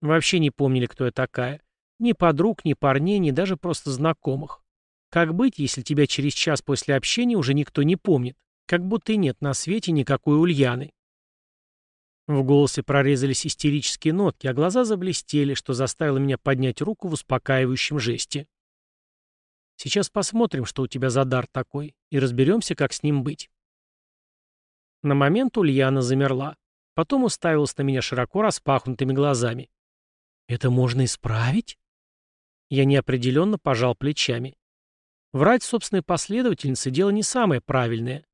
S1: Вообще не помнили, кто я такая. Ни подруг, ни парней, ни даже просто знакомых. Как быть, если тебя через час после общения уже никто не помнит? Как будто и нет на свете никакой Ульяны. В голосе прорезались истерические нотки, а глаза заблестели, что заставило меня поднять руку в успокаивающем жесте. Сейчас посмотрим, что у тебя за дар такой, и разберемся, как с ним быть. На момент Ульяна замерла. Потом уставилась на меня широко распахнутыми глазами. «Это можно исправить?» Я неопределенно пожал плечами. Врать собственной последовательнице дело не самое правильное.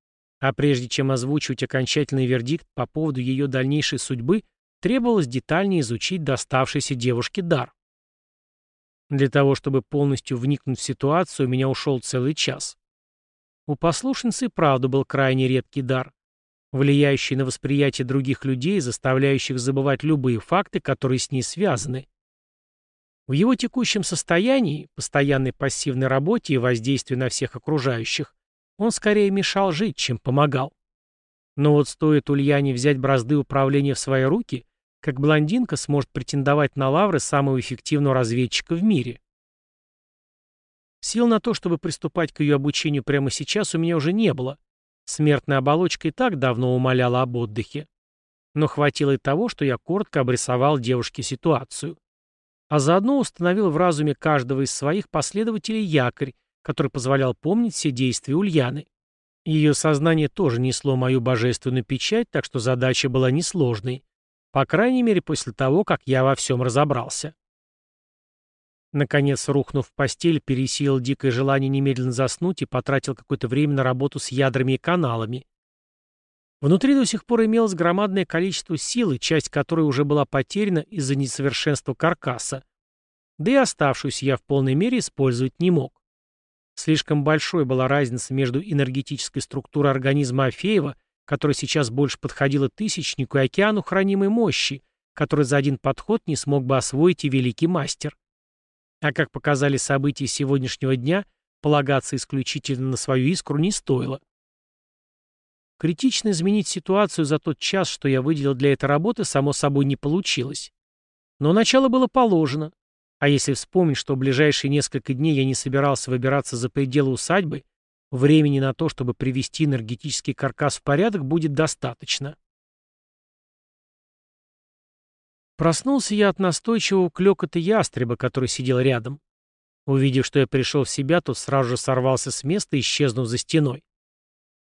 S1: А прежде чем озвучивать окончательный вердикт по поводу ее дальнейшей судьбы, требовалось детальнее изучить доставшийся девушке дар. Для того, чтобы полностью вникнуть в ситуацию, у меня ушел целый час. У послушницы правда был крайне редкий дар влияющий на восприятие других людей, заставляющих забывать любые факты, которые с ней связаны. В его текущем состоянии, постоянной пассивной работе и воздействии на всех окружающих, он скорее мешал жить, чем помогал. Но вот стоит Ульяне взять бразды управления в свои руки, как блондинка сможет претендовать на лавры самого эффективного разведчика в мире. Сил на то, чтобы приступать к ее обучению прямо сейчас, у меня уже не было. Смертная оболочка и так давно умоляла об отдыхе. Но хватило и того, что я коротко обрисовал девушке ситуацию. А заодно установил в разуме каждого из своих последователей якорь, который позволял помнить все действия Ульяны. Ее сознание тоже несло мою божественную печать, так что задача была несложной. По крайней мере, после того, как я во всем разобрался. Наконец, рухнув в постель, пересилил дикое желание немедленно заснуть и потратил какое-то время на работу с ядрами и каналами. Внутри до сих пор имелось громадное количество силы, часть которой уже была потеряна из-за несовершенства каркаса. Да и оставшуюся я в полной мере использовать не мог. Слишком большой была разница между энергетической структурой организма Афеева, которая сейчас больше подходила тысячнику, и океану хранимой мощи, который за один подход не смог бы освоить и великий мастер. А как показали события сегодняшнего дня, полагаться исключительно на свою искру не стоило. Критично изменить ситуацию за тот час, что я выделил для этой работы, само собой не получилось. Но начало было положено. А если вспомнить, что в ближайшие несколько дней я не собирался выбираться за пределы усадьбы, времени на то, чтобы привести энергетический каркас в порядок, будет достаточно. Проснулся я от настойчивого клёкота ястреба, который сидел рядом. Увидев, что я пришел в себя, тот сразу же сорвался с места, исчезнув за стеной.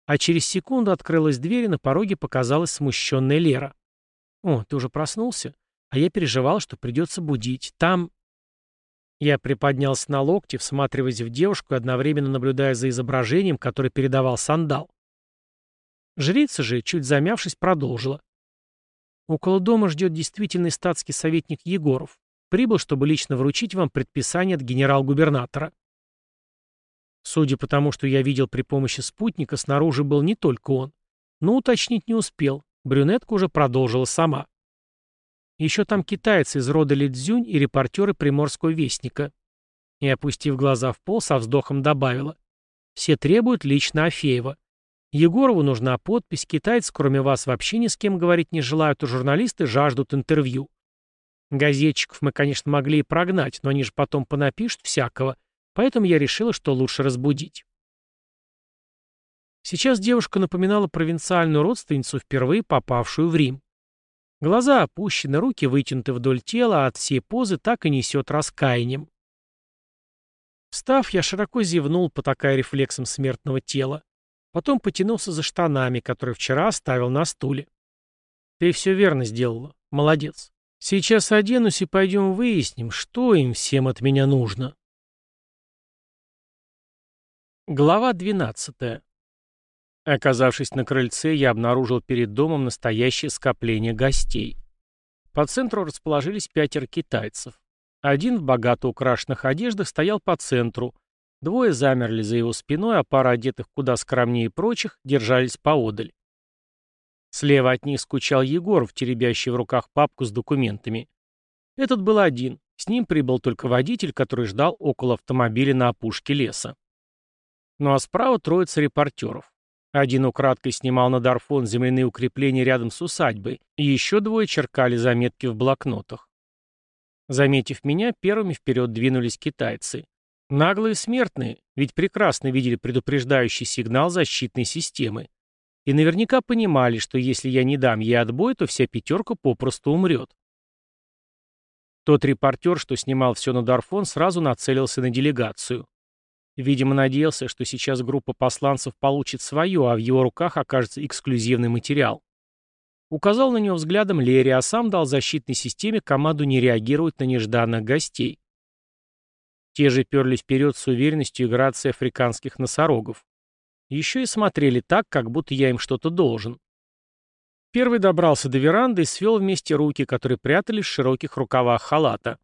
S1: А через секунду открылась дверь, и на пороге показалась смущенная Лера. «О, ты уже проснулся? А я переживал, что придется будить. Там...» Я приподнялся на локте, всматриваясь в девушку и одновременно наблюдая за изображением, которое передавал сандал. Жрица же, чуть замявшись, продолжила. Около дома ждет действительный статский советник Егоров. Прибыл, чтобы лично вручить вам предписание от генерал-губернатора. Судя по тому, что я видел при помощи спутника, снаружи был не только он. Но уточнить не успел. Брюнетка уже продолжила сама. Еще там китайцы из рода Лидзюнь и репортеры Приморского вестника. И, опустив глаза в пол, со вздохом добавила. Все требуют лично Афеева. Егорову нужна подпись, китайцы, кроме вас, вообще ни с кем говорить не желают, а журналисты жаждут интервью. Газетчиков мы, конечно, могли и прогнать, но они же потом понапишут всякого, поэтому я решила, что лучше разбудить. Сейчас девушка напоминала провинциальную родственницу, впервые попавшую в Рим. Глаза опущены, руки вытянуты вдоль тела, а от всей позы так и несет раскаянием. Встав, я широко зевнул, потакая рефлексом смертного тела. Потом потянулся за штанами, которые вчера оставил на стуле. Ты все верно сделала. Молодец. Сейчас оденусь и пойдем выясним, что им всем от меня нужно. Глава 12. Оказавшись на крыльце, я обнаружил перед домом настоящее скопление гостей. По центру расположились пятеро китайцев. Один в богато украшенных одеждах стоял по центру, Двое замерли за его спиной, а пара одетых куда скромнее прочих держались поодаль. Слева от них скучал Егоров, теребящий в руках папку с документами. Этот был один. С ним прибыл только водитель, который ждал около автомобиля на опушке леса. Ну а справа троица репортеров. Один украдкой снимал на Дарфон земляные укрепления рядом с усадьбой, и еще двое черкали заметки в блокнотах. Заметив меня, первыми вперед двинулись китайцы. Наглые смертные, ведь прекрасно видели предупреждающий сигнал защитной системы. И наверняка понимали, что если я не дам ей отбой, то вся пятерка попросту умрет. Тот репортер, что снимал все на Дарфон, сразу нацелился на делегацию. Видимо, надеялся, что сейчас группа посланцев получит свое, а в его руках окажется эксклюзивный материал. Указал на него взглядом Лерри, а сам дал защитной системе команду не реагировать на нежданных гостей. Те же перлись вперед с уверенностью и грацией африканских носорогов. Еще и смотрели так, как будто я им что-то должен. Первый добрался до веранды и свел вместе руки, которые прятались в широких рукавах халата.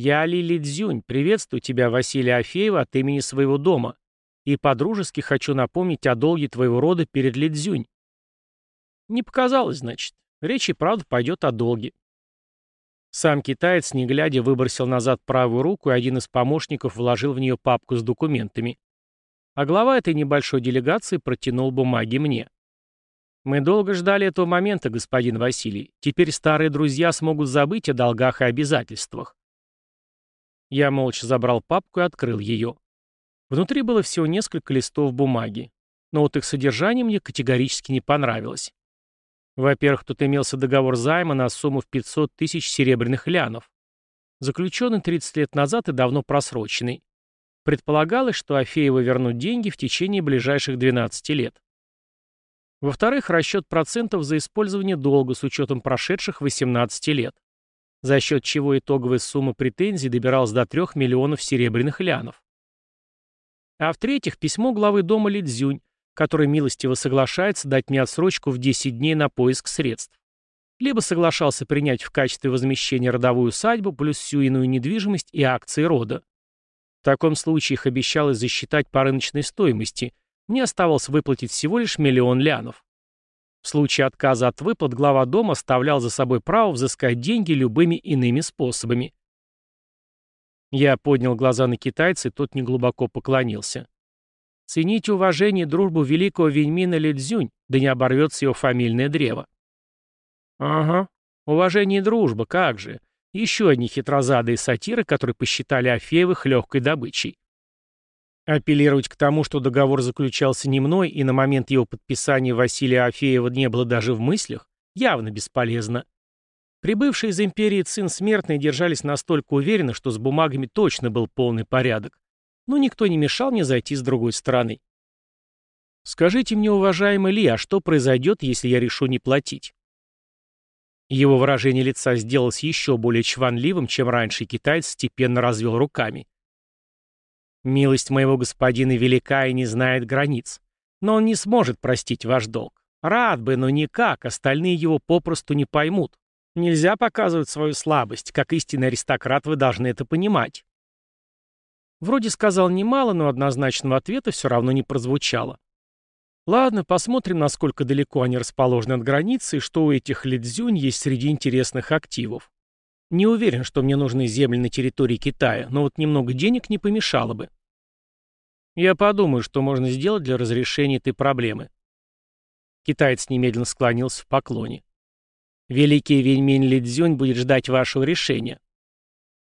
S1: «Я Лили Дзюнь, приветствую тебя, Василия Афеева, от имени своего дома. И по-дружески хочу напомнить о долге твоего рода перед Лидзюнь». Не показалось, значит. Речь и правда пойдет о долге. Сам китаец, не глядя, выбросил назад правую руку, и один из помощников вложил в нее папку с документами. А глава этой небольшой делегации протянул бумаги мне. Мы долго ждали этого момента, господин Василий. Теперь старые друзья смогут забыть о долгах и обязательствах. Я молча забрал папку и открыл ее. Внутри было всего несколько листов бумаги. Но вот их содержание мне категорически не понравилось. Во-первых, тут имелся договор займа на сумму в 500 тысяч серебряных лянов. Заключенный 30 лет назад и давно просроченный. Предполагалось, что Афеева вернут деньги в течение ближайших 12 лет. Во-вторых, расчет процентов за использование долга с учетом прошедших 18 лет, за счет чего итоговая сумма претензий добиралась до 3 миллионов серебряных лянов. А в-третьих, письмо главы дома Лидзюнь, который милостиво соглашается дать мне отсрочку в 10 дней на поиск средств. Либо соглашался принять в качестве возмещения родовую усадьбу плюс всю иную недвижимость и акции рода. В таком случае их обещалось засчитать по рыночной стоимости – мне оставалось выплатить всего лишь миллион лянов. В случае отказа от выплат глава дома оставлял за собой право взыскать деньги любыми иными способами. Я поднял глаза на китайца, и тот неглубоко поклонился. Цените уважение и дружбу великого Веньмина Лидзюнь, да не оборвется его фамильное древо. Ага, уважение и дружба, как же. Еще одни хитрозадые сатиры, которые посчитали Афеевых легкой добычей. Апеллировать к тому, что договор заключался не мной, и на момент его подписания Василия Афеева не было даже в мыслях, явно бесполезно. Прибывшие из империи Цин Смертные держались настолько уверенно, что с бумагами точно был полный порядок. Но никто не мешал мне зайти с другой стороны. «Скажите мне, уважаемый Ли, а что произойдет, если я решу не платить?» Его выражение лица сделалось еще более чванливым, чем раньше, и китаец степенно развел руками. Милость моего господина велика и не знает границ. Но он не сможет простить ваш долг. Рад бы, но никак, остальные его попросту не поймут. Нельзя показывать свою слабость. Как истинный аристократ вы должны это понимать. Вроде сказал немало, но однозначного ответа все равно не прозвучало. Ладно, посмотрим, насколько далеко они расположены от границы и что у этих лидзюнь есть среди интересных активов. Не уверен, что мне нужны земли на территории Китая, но вот немного денег не помешало бы. Я подумаю, что можно сделать для разрешения этой проблемы. Китаец немедленно склонился в поклоне. Великий Веньминь Лидзюнь будет ждать вашего решения.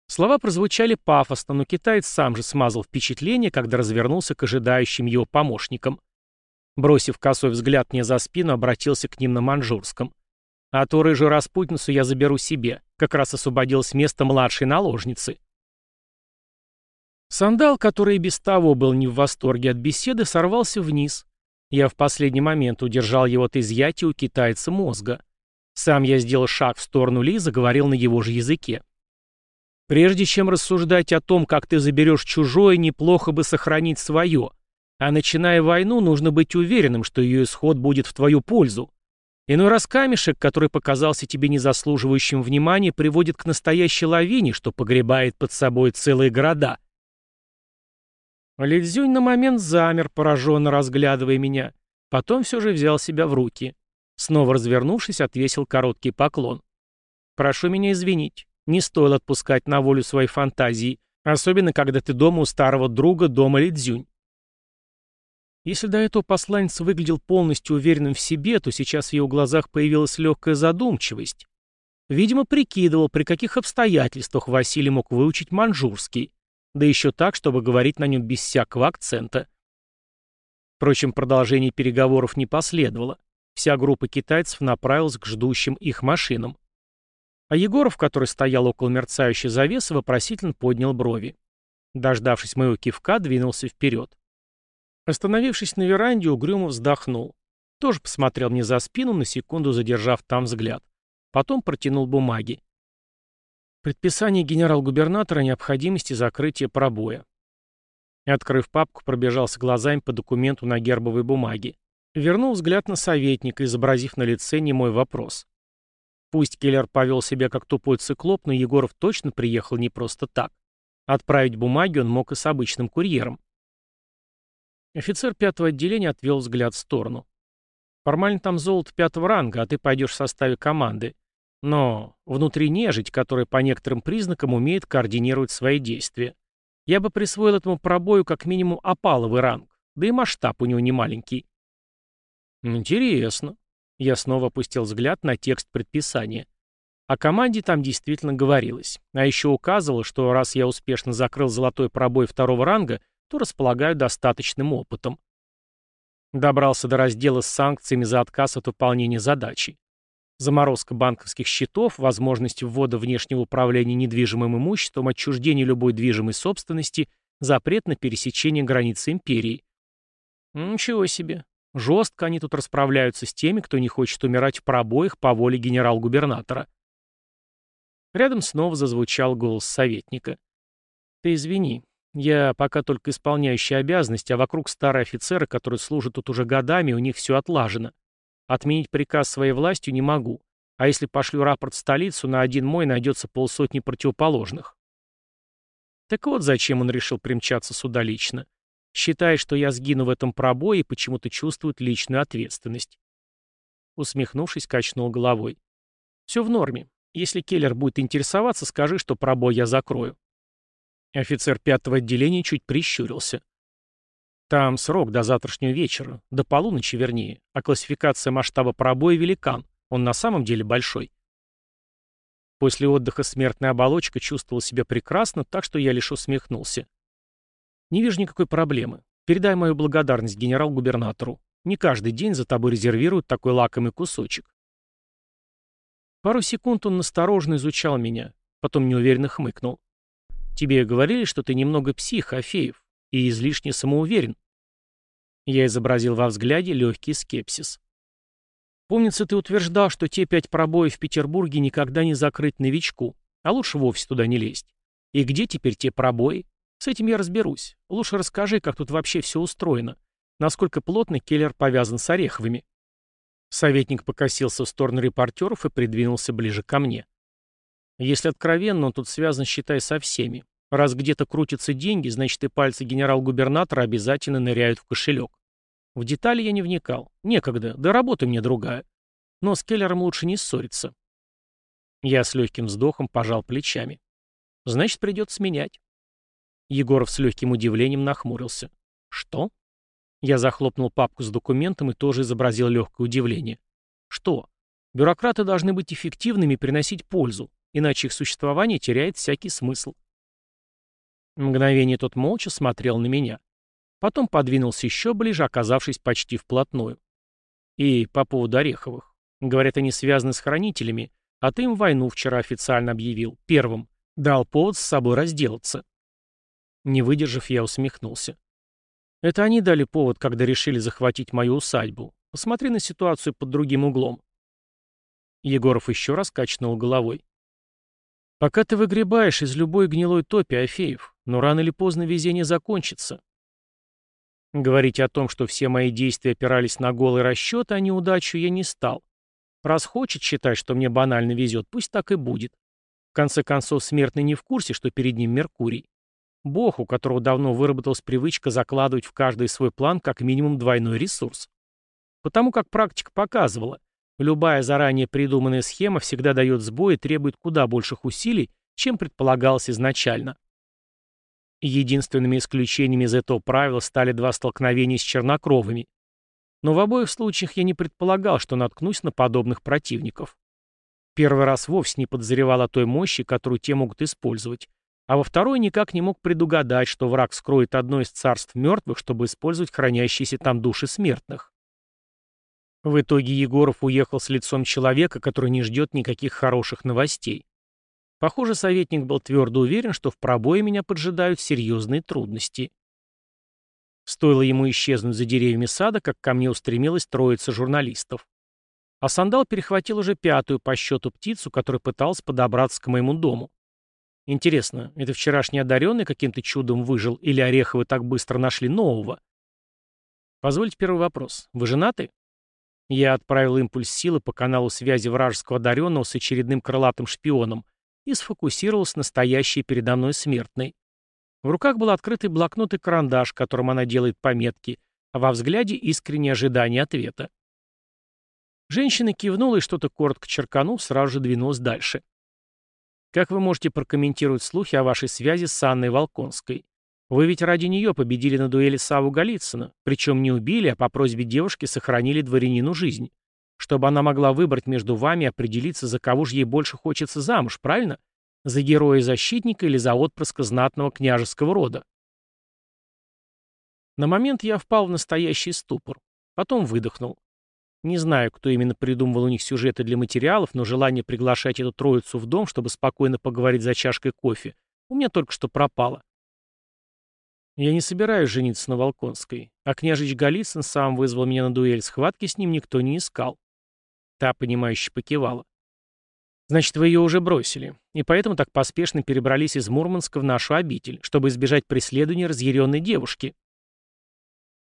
S1: Слова прозвучали пафосно, но китаец сам же смазал впечатление, когда развернулся к ожидающим его помощникам. Бросив косой взгляд мне за спину, обратился к ним на манжурском. А ту рыжую распутницу я заберу себе. Как раз освободилось место младшей наложницы. Сандал, который и без того был не в восторге от беседы, сорвался вниз. Я в последний момент удержал его от изъятия у китайца мозга. Сам я сделал шаг в сторону Ли и заговорил на его же языке. Прежде чем рассуждать о том, как ты заберешь чужое, неплохо бы сохранить свое. А начиная войну, нужно быть уверенным, что ее исход будет в твою пользу. Иной раз камешек, который показался тебе незаслуживающим внимания, приводит к настоящей лавине, что погребает под собой целые города. Лидзюнь на момент замер, пораженно разглядывая меня. Потом все же взял себя в руки. Снова развернувшись, отвесил короткий поклон. «Прошу меня извинить. Не стоило отпускать на волю свои фантазии, особенно когда ты дома у старого друга дома Лидзюнь. Если до этого посланец выглядел полностью уверенным в себе, то сейчас в его глазах появилась легкая задумчивость. Видимо, прикидывал, при каких обстоятельствах Василий мог выучить манжурский, да еще так, чтобы говорить на нем без всякого акцента. Впрочем, продолжение переговоров не последовало. Вся группа китайцев направилась к ждущим их машинам. А Егоров, который стоял около мерцающей завесы, вопросительно поднял брови. Дождавшись моего кивка, двинулся вперед. Остановившись на веранде, угрюмо вздохнул. Тоже посмотрел мне за спину, на секунду задержав там взгляд. Потом протянул бумаги. Предписание генерал-губернатора необходимости закрытия пробоя. Открыв папку, пробежался глазами по документу на гербовой бумаге. Вернул взгляд на советника, изобразив на лице немой вопрос. Пусть киллер повел себя как тупой циклоп, но Егоров точно приехал не просто так. Отправить бумаги он мог и с обычным курьером. Офицер пятого отделения отвел взгляд в сторону. Формально там золото пятого ранга, а ты пойдешь в составе команды. Но внутри нежить, которая по некоторым признакам умеет координировать свои действия. Я бы присвоил этому пробою как минимум опаловый ранг, да и масштаб у него не маленький. Интересно. Я снова опустил взгляд на текст предписания. О команде там действительно говорилось. А еще указывало, что раз я успешно закрыл золотой пробой второго ранга, то располагаю достаточным опытом. Добрался до раздела с санкциями за отказ от выполнения задачи. Заморозка банковских счетов, возможность ввода внешнего управления недвижимым имуществом, отчуждение любой движимой собственности, запрет на пересечение границы империи. Ничего себе. Жестко они тут расправляются с теми, кто не хочет умирать в пробоях по воле генерал-губернатора. Рядом снова зазвучал голос советника. «Ты извини, я пока только исполняющий обязанности, а вокруг старые офицеры, которые служат тут уже годами, у них все отлажено. Отменить приказ своей властью не могу. А если пошлю рапорт в столицу, на один мой найдется полсотни противоположных. Так вот, зачем он решил примчаться сюда лично. Считает, что я сгину в этом пробое и почему-то чувствует личную ответственность. Усмехнувшись, качнул головой. Все в норме. Если Келлер будет интересоваться, скажи, что пробой я закрою. Офицер пятого отделения чуть прищурился. Там срок до завтрашнего вечера, до полуночи вернее, а классификация масштаба пробоя великан, он на самом деле большой. После отдыха смертная оболочка чувствовала себя прекрасно, так что я лишь усмехнулся. Не вижу никакой проблемы. Передай мою благодарность генерал-губернатору. Не каждый день за тобой резервируют такой лакомый кусочек. Пару секунд он настороженно изучал меня, потом неуверенно хмыкнул. Тебе говорили, что ты немного псих, Афеев и излишне самоуверен. Я изобразил во взгляде легкий скепсис. Помнится, ты утверждал, что те пять пробоев в Петербурге никогда не закрыть новичку, а лучше вовсе туда не лезть. И где теперь те пробои? С этим я разберусь. Лучше расскажи, как тут вообще все устроено. Насколько плотно Келлер повязан с Ореховыми. Советник покосился в сторону репортеров и придвинулся ближе ко мне. Если откровенно, он тут связан, считай, со всеми. Раз где-то крутятся деньги, значит и пальцы генерал-губернатора обязательно ныряют в кошелек. В детали я не вникал. Некогда, да работа мне другая. Но с Келлером лучше не ссориться. Я с легким вздохом пожал плечами. Значит, придется менять. Егоров с легким удивлением нахмурился. Что? Я захлопнул папку с документом и тоже изобразил легкое удивление. Что? Бюрократы должны быть эффективными и приносить пользу, иначе их существование теряет всякий смысл. Мгновение тот молча смотрел на меня. Потом подвинулся еще ближе, оказавшись почти вплотную. И по поводу Ореховых. Говорят, они связаны с хранителями, а ты им войну вчера официально объявил, первым. Дал повод с собой разделаться. Не выдержав, я усмехнулся. Это они дали повод, когда решили захватить мою усадьбу. Посмотри на ситуацию под другим углом. Егоров еще раз качнул головой. Пока ты выгребаешь из любой гнилой топи, Афеев, но рано или поздно везение закончится. Говорить о том, что все мои действия опирались на голый расчет, а не удачу, я не стал. Раз хочет считать, что мне банально везет, пусть так и будет. В конце концов, смертный не в курсе, что перед ним Меркурий. Бог, у которого давно выработалась привычка закладывать в каждый свой план как минимум двойной ресурс. Потому как практика показывала, любая заранее придуманная схема всегда дает сбой и требует куда больших усилий, чем предполагалось изначально. Единственными исключениями из этого правила стали два столкновения с чернокровыми. Но в обоих случаях я не предполагал, что наткнусь на подобных противников. Первый раз вовсе не подозревал о той мощи, которую те могут использовать, а во второй никак не мог предугадать, что враг скроет одно из царств мертвых, чтобы использовать хранящиеся там души смертных. В итоге Егоров уехал с лицом человека, который не ждет никаких хороших новостей. Похоже, советник был твердо уверен, что в пробое меня поджидают серьезные трудности. Стоило ему исчезнуть за деревьями сада, как ко мне устремилась троица журналистов. А сандал перехватил уже пятую по счету птицу, которая пыталась подобраться к моему дому. Интересно, это вчерашний одаренный каким-то чудом выжил, или Ореховы так быстро нашли нового? Позвольте первый вопрос. Вы женаты? Я отправил импульс силы по каналу связи вражеского одаренного с очередным крылатым шпионом, и сфокусировался на стоящей передо мной смертной. В руках был открытый блокнот и карандаш, которым она делает пометки, а во взгляде искреннее ожидание ответа. Женщина кивнула и что-то коротко черканув, сразу же двинулась дальше. Как вы можете прокомментировать слухи о вашей связи с Анной Волконской? Вы ведь ради нее победили на дуэли Саву Голицына, причем не убили, а по просьбе девушки сохранили дворянину жизнь. Чтобы она могла выбрать между вами и определиться, за кого же ей больше хочется замуж, правильно? За героя-защитника или за отпрыска знатного княжеского рода? На момент я впал в настоящий ступор. Потом выдохнул. Не знаю, кто именно придумывал у них сюжеты для материалов, но желание приглашать эту троицу в дом, чтобы спокойно поговорить за чашкой кофе, у меня только что пропало. Я не собираюсь жениться на Волконской, а княжич Голицын сам вызвал меня на дуэль, схватки с ним никто не искал. Та, понимающе покивала. Значит, вы ее уже бросили, и поэтому так поспешно перебрались из Мурманска в нашу обитель, чтобы избежать преследования разъяренной девушки.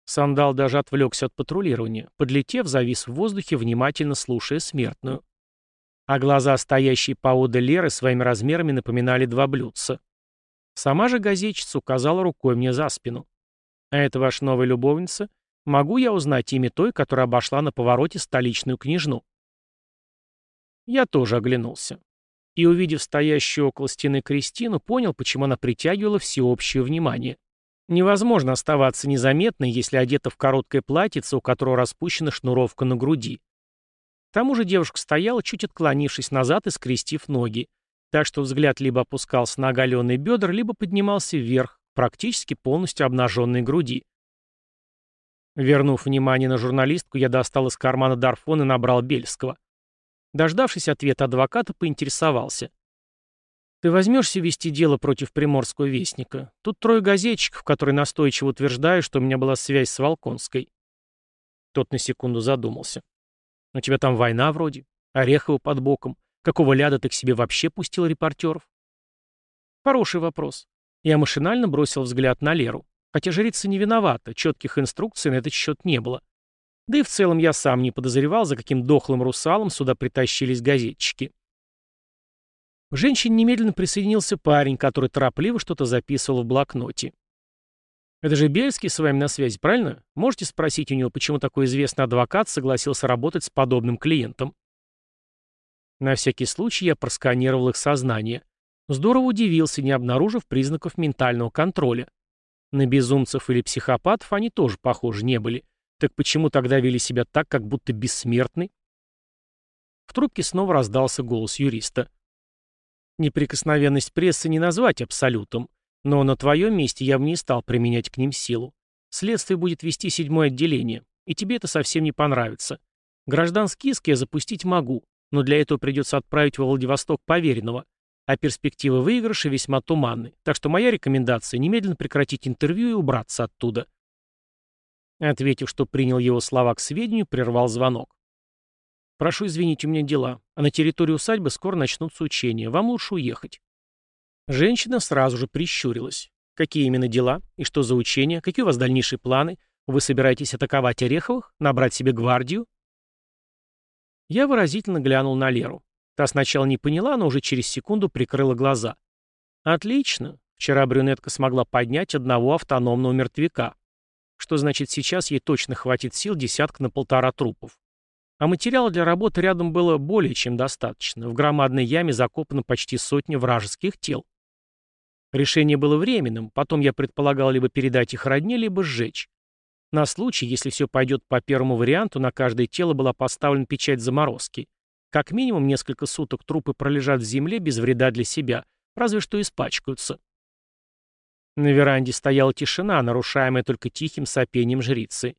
S1: Сандал даже отвлекся от патрулирования, подлетев, завис в воздухе, внимательно слушая смертную. А глаза, стоящие поодаль Леры, своими размерами напоминали два блюдца. Сама же газетчица указала рукой мне за спину. «А это ваша новая любовница? Могу я узнать имя той, которая обошла на повороте столичную княжну?» Я тоже оглянулся. И, увидев стоящую около стены Кристину, понял, почему она притягивала всеобщее внимание. Невозможно оставаться незаметной, если одета в короткое платьице, у которого распущена шнуровка на груди. К тому же девушка стояла, чуть отклонившись назад и скрестив ноги, так что взгляд либо опускался на оголенные бедра, либо поднимался вверх, практически полностью обнаженной груди. Вернув внимание на журналистку, я достал из кармана Дарфон и набрал Бельского. Дождавшись ответа адвоката, поинтересовался. «Ты возьмешься вести дело против Приморского вестника? Тут трое газетчиков, которые настойчиво утверждают, что у меня была связь с Волконской». Тот на секунду задумался. «У тебя там война вроде, Орехова под боком. Какого ляда ты к себе вообще пустил репортеров?» «Хороший вопрос». Я машинально бросил взгляд на Леру. Хотя жрица не виновата, четких инструкций на этот счет не было. Да и в целом я сам не подозревал, за каким дохлым русалом сюда притащились газетчики. К женщине немедленно присоединился парень, который торопливо что-то записывал в блокноте. «Это же Бельский с вами на связи, правильно? Можете спросить у него, почему такой известный адвокат согласился работать с подобным клиентом?» На всякий случай я просканировал их сознание. Здорово удивился, не обнаружив признаков ментального контроля. На безумцев или психопатов они тоже похожи не были. Так почему тогда вели себя так, как будто бессмертны? В трубке снова раздался голос юриста. Неприкосновенность прессы не назвать абсолютом, но на твоем месте я бы не стал применять к ним силу. Следствие будет вести седьмое отделение, и тебе это совсем не понравится. Гражданский иск я запустить могу, но для этого придется отправить во Владивосток поверенного, а перспективы выигрыша весьма туманны, так что моя рекомендация – немедленно прекратить интервью и убраться оттуда. Ответив, что принял его слова к сведению, прервал звонок. «Прошу извинить, у меня дела, а на территории усадьбы скоро начнутся учения. Вам лучше уехать». Женщина сразу же прищурилась. «Какие именно дела? И что за учения? Какие у вас дальнейшие планы? Вы собираетесь атаковать Ореховых? Набрать себе гвардию?» Я выразительно глянул на Леру. Та сначала не поняла, но уже через секунду прикрыла глаза. «Отлично. Вчера брюнетка смогла поднять одного автономного мертвяка. Что значит, сейчас ей точно хватит сил десятка на полтора трупов. А материала для работы рядом было более чем достаточно. В громадной яме закопано почти сотня вражеских тел. Решение было временным, потом я предполагал либо передать их родне, либо сжечь. На случай, если все пойдет по первому варианту, на каждое тело была поставлена печать заморозки. Как минимум несколько суток трупы пролежат в земле без вреда для себя, разве что испачкаются. На веранде стояла тишина, нарушаемая только тихим сопением жрицы.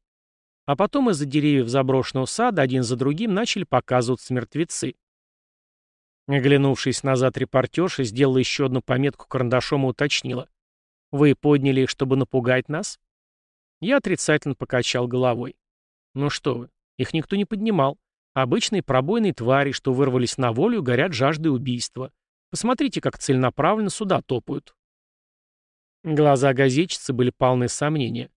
S1: А потом из-за деревьев заброшенного сада один за другим начали показываться мертвецы. Оглянувшись назад репортерша, сделала еще одну пометку карандашом и уточнила. «Вы подняли их, чтобы напугать нас?» Я отрицательно покачал головой. «Ну что вы, их никто не поднимал. Обычные пробойные твари, что вырвались на волю, горят жаждой убийства. Посмотрите, как целенаправленно сюда топают. Глаза газетчицы были полны сомнения.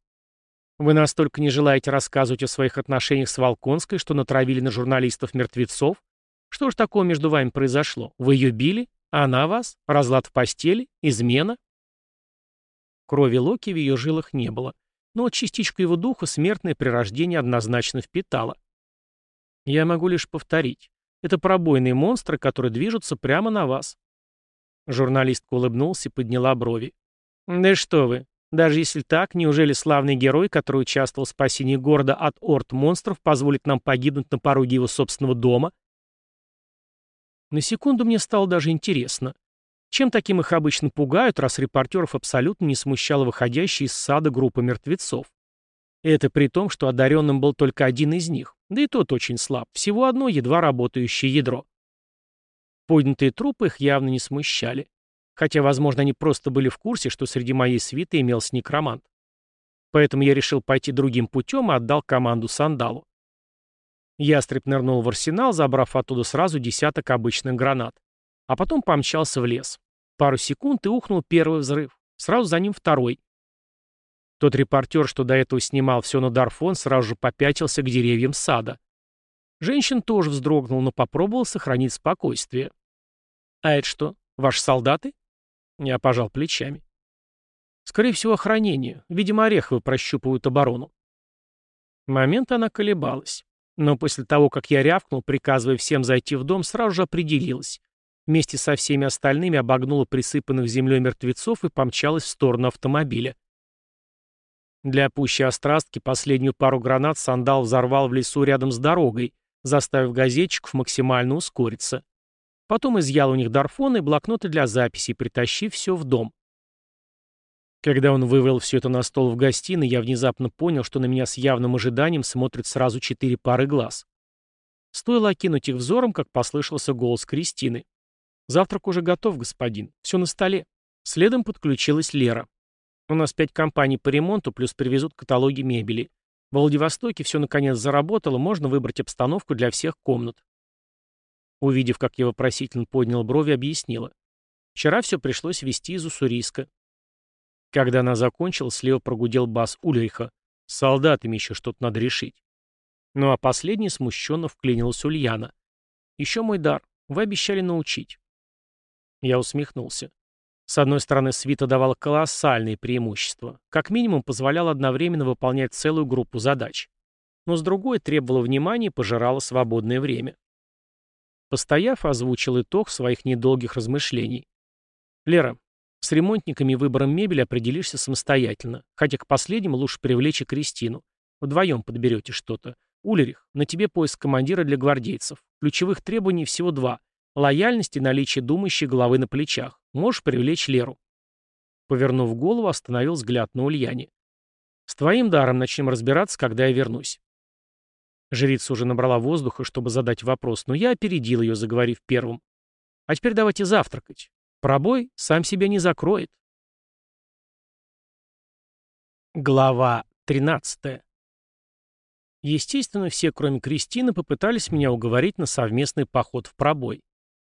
S1: «Вы настолько не желаете рассказывать о своих отношениях с Волконской, что натравили на журналистов мертвецов? Что ж такого между вами произошло? Вы ее били? Она вас? Разлад в постели? Измена?» Крови Локи в ее жилах не было, но частичку его духа смертное при рождении однозначно впитало. Я могу лишь повторить. Это пробойные монстры, которые движутся прямо на вас. Журналистка улыбнулся и подняла брови. «Да что вы, Даже если так, неужели славный герой, который участвовал в спасении города от орд монстров, позволит нам погибнуть на пороге его собственного дома? На секунду мне стало даже интересно. Чем таким их обычно пугают, раз репортеров абсолютно не смущала выходящая из сада группа мертвецов? Это при том, что одаренным был только один из них, да и тот очень слаб, всего одно едва работающее ядро. Поднятые трупы их явно не смущали. Хотя, возможно, они просто были в курсе, что среди моей свиты имелся некромант. Поэтому я решил пойти другим путем и отдал команду сандалу. Ястреб нырнул в арсенал, забрав оттуда сразу десяток обычных гранат. А потом помчался в лес. Пару секунд и ухнул первый взрыв. Сразу за ним второй. Тот репортер, что до этого снимал все на Дарфон, сразу же попятился к деревьям сада. Женщин тоже вздрогнул, но попробовал сохранить спокойствие. «А это что, ваши солдаты?» Я пожал плечами. «Скорее всего, охранение. Видимо, Ореховы прощупывают оборону». Момент она колебалась. Но после того, как я рявкнул, приказывая всем зайти в дом, сразу же определилась. Вместе со всеми остальными обогнула присыпанных землей мертвецов и помчалась в сторону автомобиля. Для пущей острастки последнюю пару гранат сандал взорвал в лесу рядом с дорогой, заставив газетчиков максимально ускориться. Потом изъял у них дарфоны и блокноты для записей, притащив все в дом. Когда он вывел все это на стол в гостиной, я внезапно понял, что на меня с явным ожиданием смотрят сразу четыре пары глаз. Стоило окинуть их взором, как послышался голос Кристины. «Завтрак уже готов, господин. Все на столе». Следом подключилась Лера. «У нас пять компаний по ремонту, плюс привезут каталоги мебели. В Владивостоке все наконец заработало, можно выбрать обстановку для всех комнат. Увидев, как я вопросительно поднял брови, объяснила. Вчера все пришлось вести из Уссурийска. Когда она закончила, слева прогудел бас Ульриха. С солдатами еще что-то надо решить. Ну а последний смущенно вклинилась Ульяна. Еще мой дар. Вы обещали научить. Я усмехнулся. С одной стороны, свита давала колоссальные преимущества. Как минимум, позволяла одновременно выполнять целую группу задач. Но с другой, требовала внимания и пожирала свободное время. Постояв, озвучил итог своих недолгих размышлений. «Лера, с ремонтниками и выбором мебели определишься самостоятельно, хотя к последнему лучше привлечь и Кристину. Вдвоем подберете что-то. Улерих, на тебе поиск командира для гвардейцев. Ключевых требований всего два. Лояльность и наличие думающей головы на плечах. Можешь привлечь Леру. Повернув голову, остановил взгляд на Ульяне. С твоим даром начнем разбираться, когда я вернусь. Жрица уже набрала воздуха, чтобы задать вопрос, но я опередил ее, заговорив первым. А теперь давайте завтракать. Пробой сам себя не закроет. Глава 13. Естественно, все, кроме Кристины, попытались меня уговорить на совместный поход в пробой.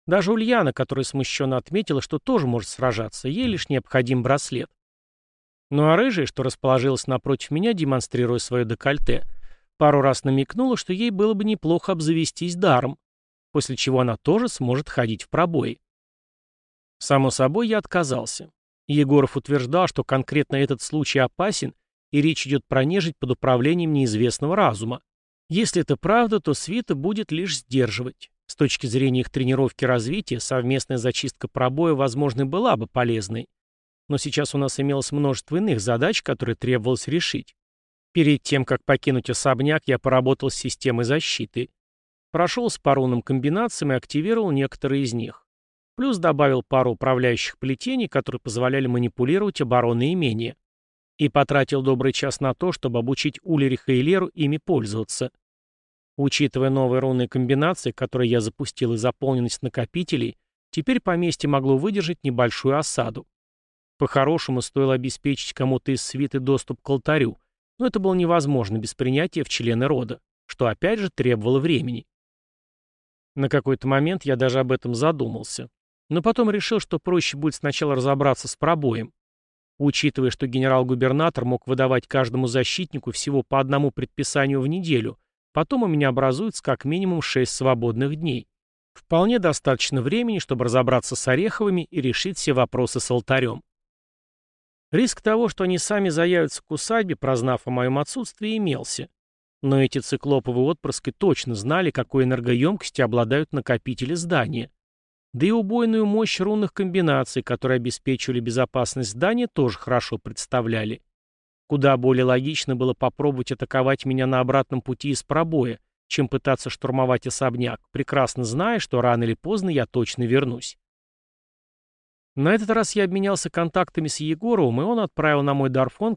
S1: Даже Ульяна, которая смущенно отметила, что тоже может сражаться, ей лишь необходим браслет. Ну а рыжая, что расположилась напротив меня, демонстрируя свое декольте, Пару раз намекнула, что ей было бы неплохо обзавестись даром, после чего она тоже сможет ходить в пробои. Само собой, я отказался. Егоров утверждал, что конкретно этот случай опасен, и речь идет про нежить под управлением неизвестного разума. Если это правда, то свита будет лишь сдерживать. С точки зрения их тренировки развития, совместная зачистка пробоя, возможно, была бы полезной. Но сейчас у нас имелось множество иных задач, которые требовалось решить. Перед тем, как покинуть особняк, я поработал с системой защиты. Прошел с парунным комбинациям и активировал некоторые из них. Плюс добавил пару управляющих плетений, которые позволяли манипулировать обороной имения. И потратил добрый час на то, чтобы обучить Улериха и Леру ими пользоваться. Учитывая новые рунные комбинации, которые я запустил и заполненность накопителей, теперь поместье могло выдержать небольшую осаду. По-хорошему, стоило обеспечить кому-то из свиты доступ к алтарю, но это было невозможно без принятия в члены рода, что опять же требовало времени. На какой-то момент я даже об этом задумался. Но потом решил, что проще будет сначала разобраться с пробоем. Учитывая, что генерал-губернатор мог выдавать каждому защитнику всего по одному предписанию в неделю, потом у меня образуется как минимум шесть свободных дней. Вполне достаточно времени, чтобы разобраться с Ореховыми и решить все вопросы с алтарем. Риск того, что они сами заявятся к усадьбе, прознав о моем отсутствии, имелся. Но эти циклоповые отпрыски точно знали, какой энергоемкости обладают накопители здания. Да и убойную мощь рунных комбинаций, которые обеспечивали безопасность здания, тоже хорошо представляли. Куда более логично было попробовать атаковать меня на обратном пути из пробоя, чем пытаться штурмовать особняк, прекрасно зная, что рано или поздно я точно вернусь. На этот раз я обменялся контактами с Егоровым, и он отправил на мой дарфон карту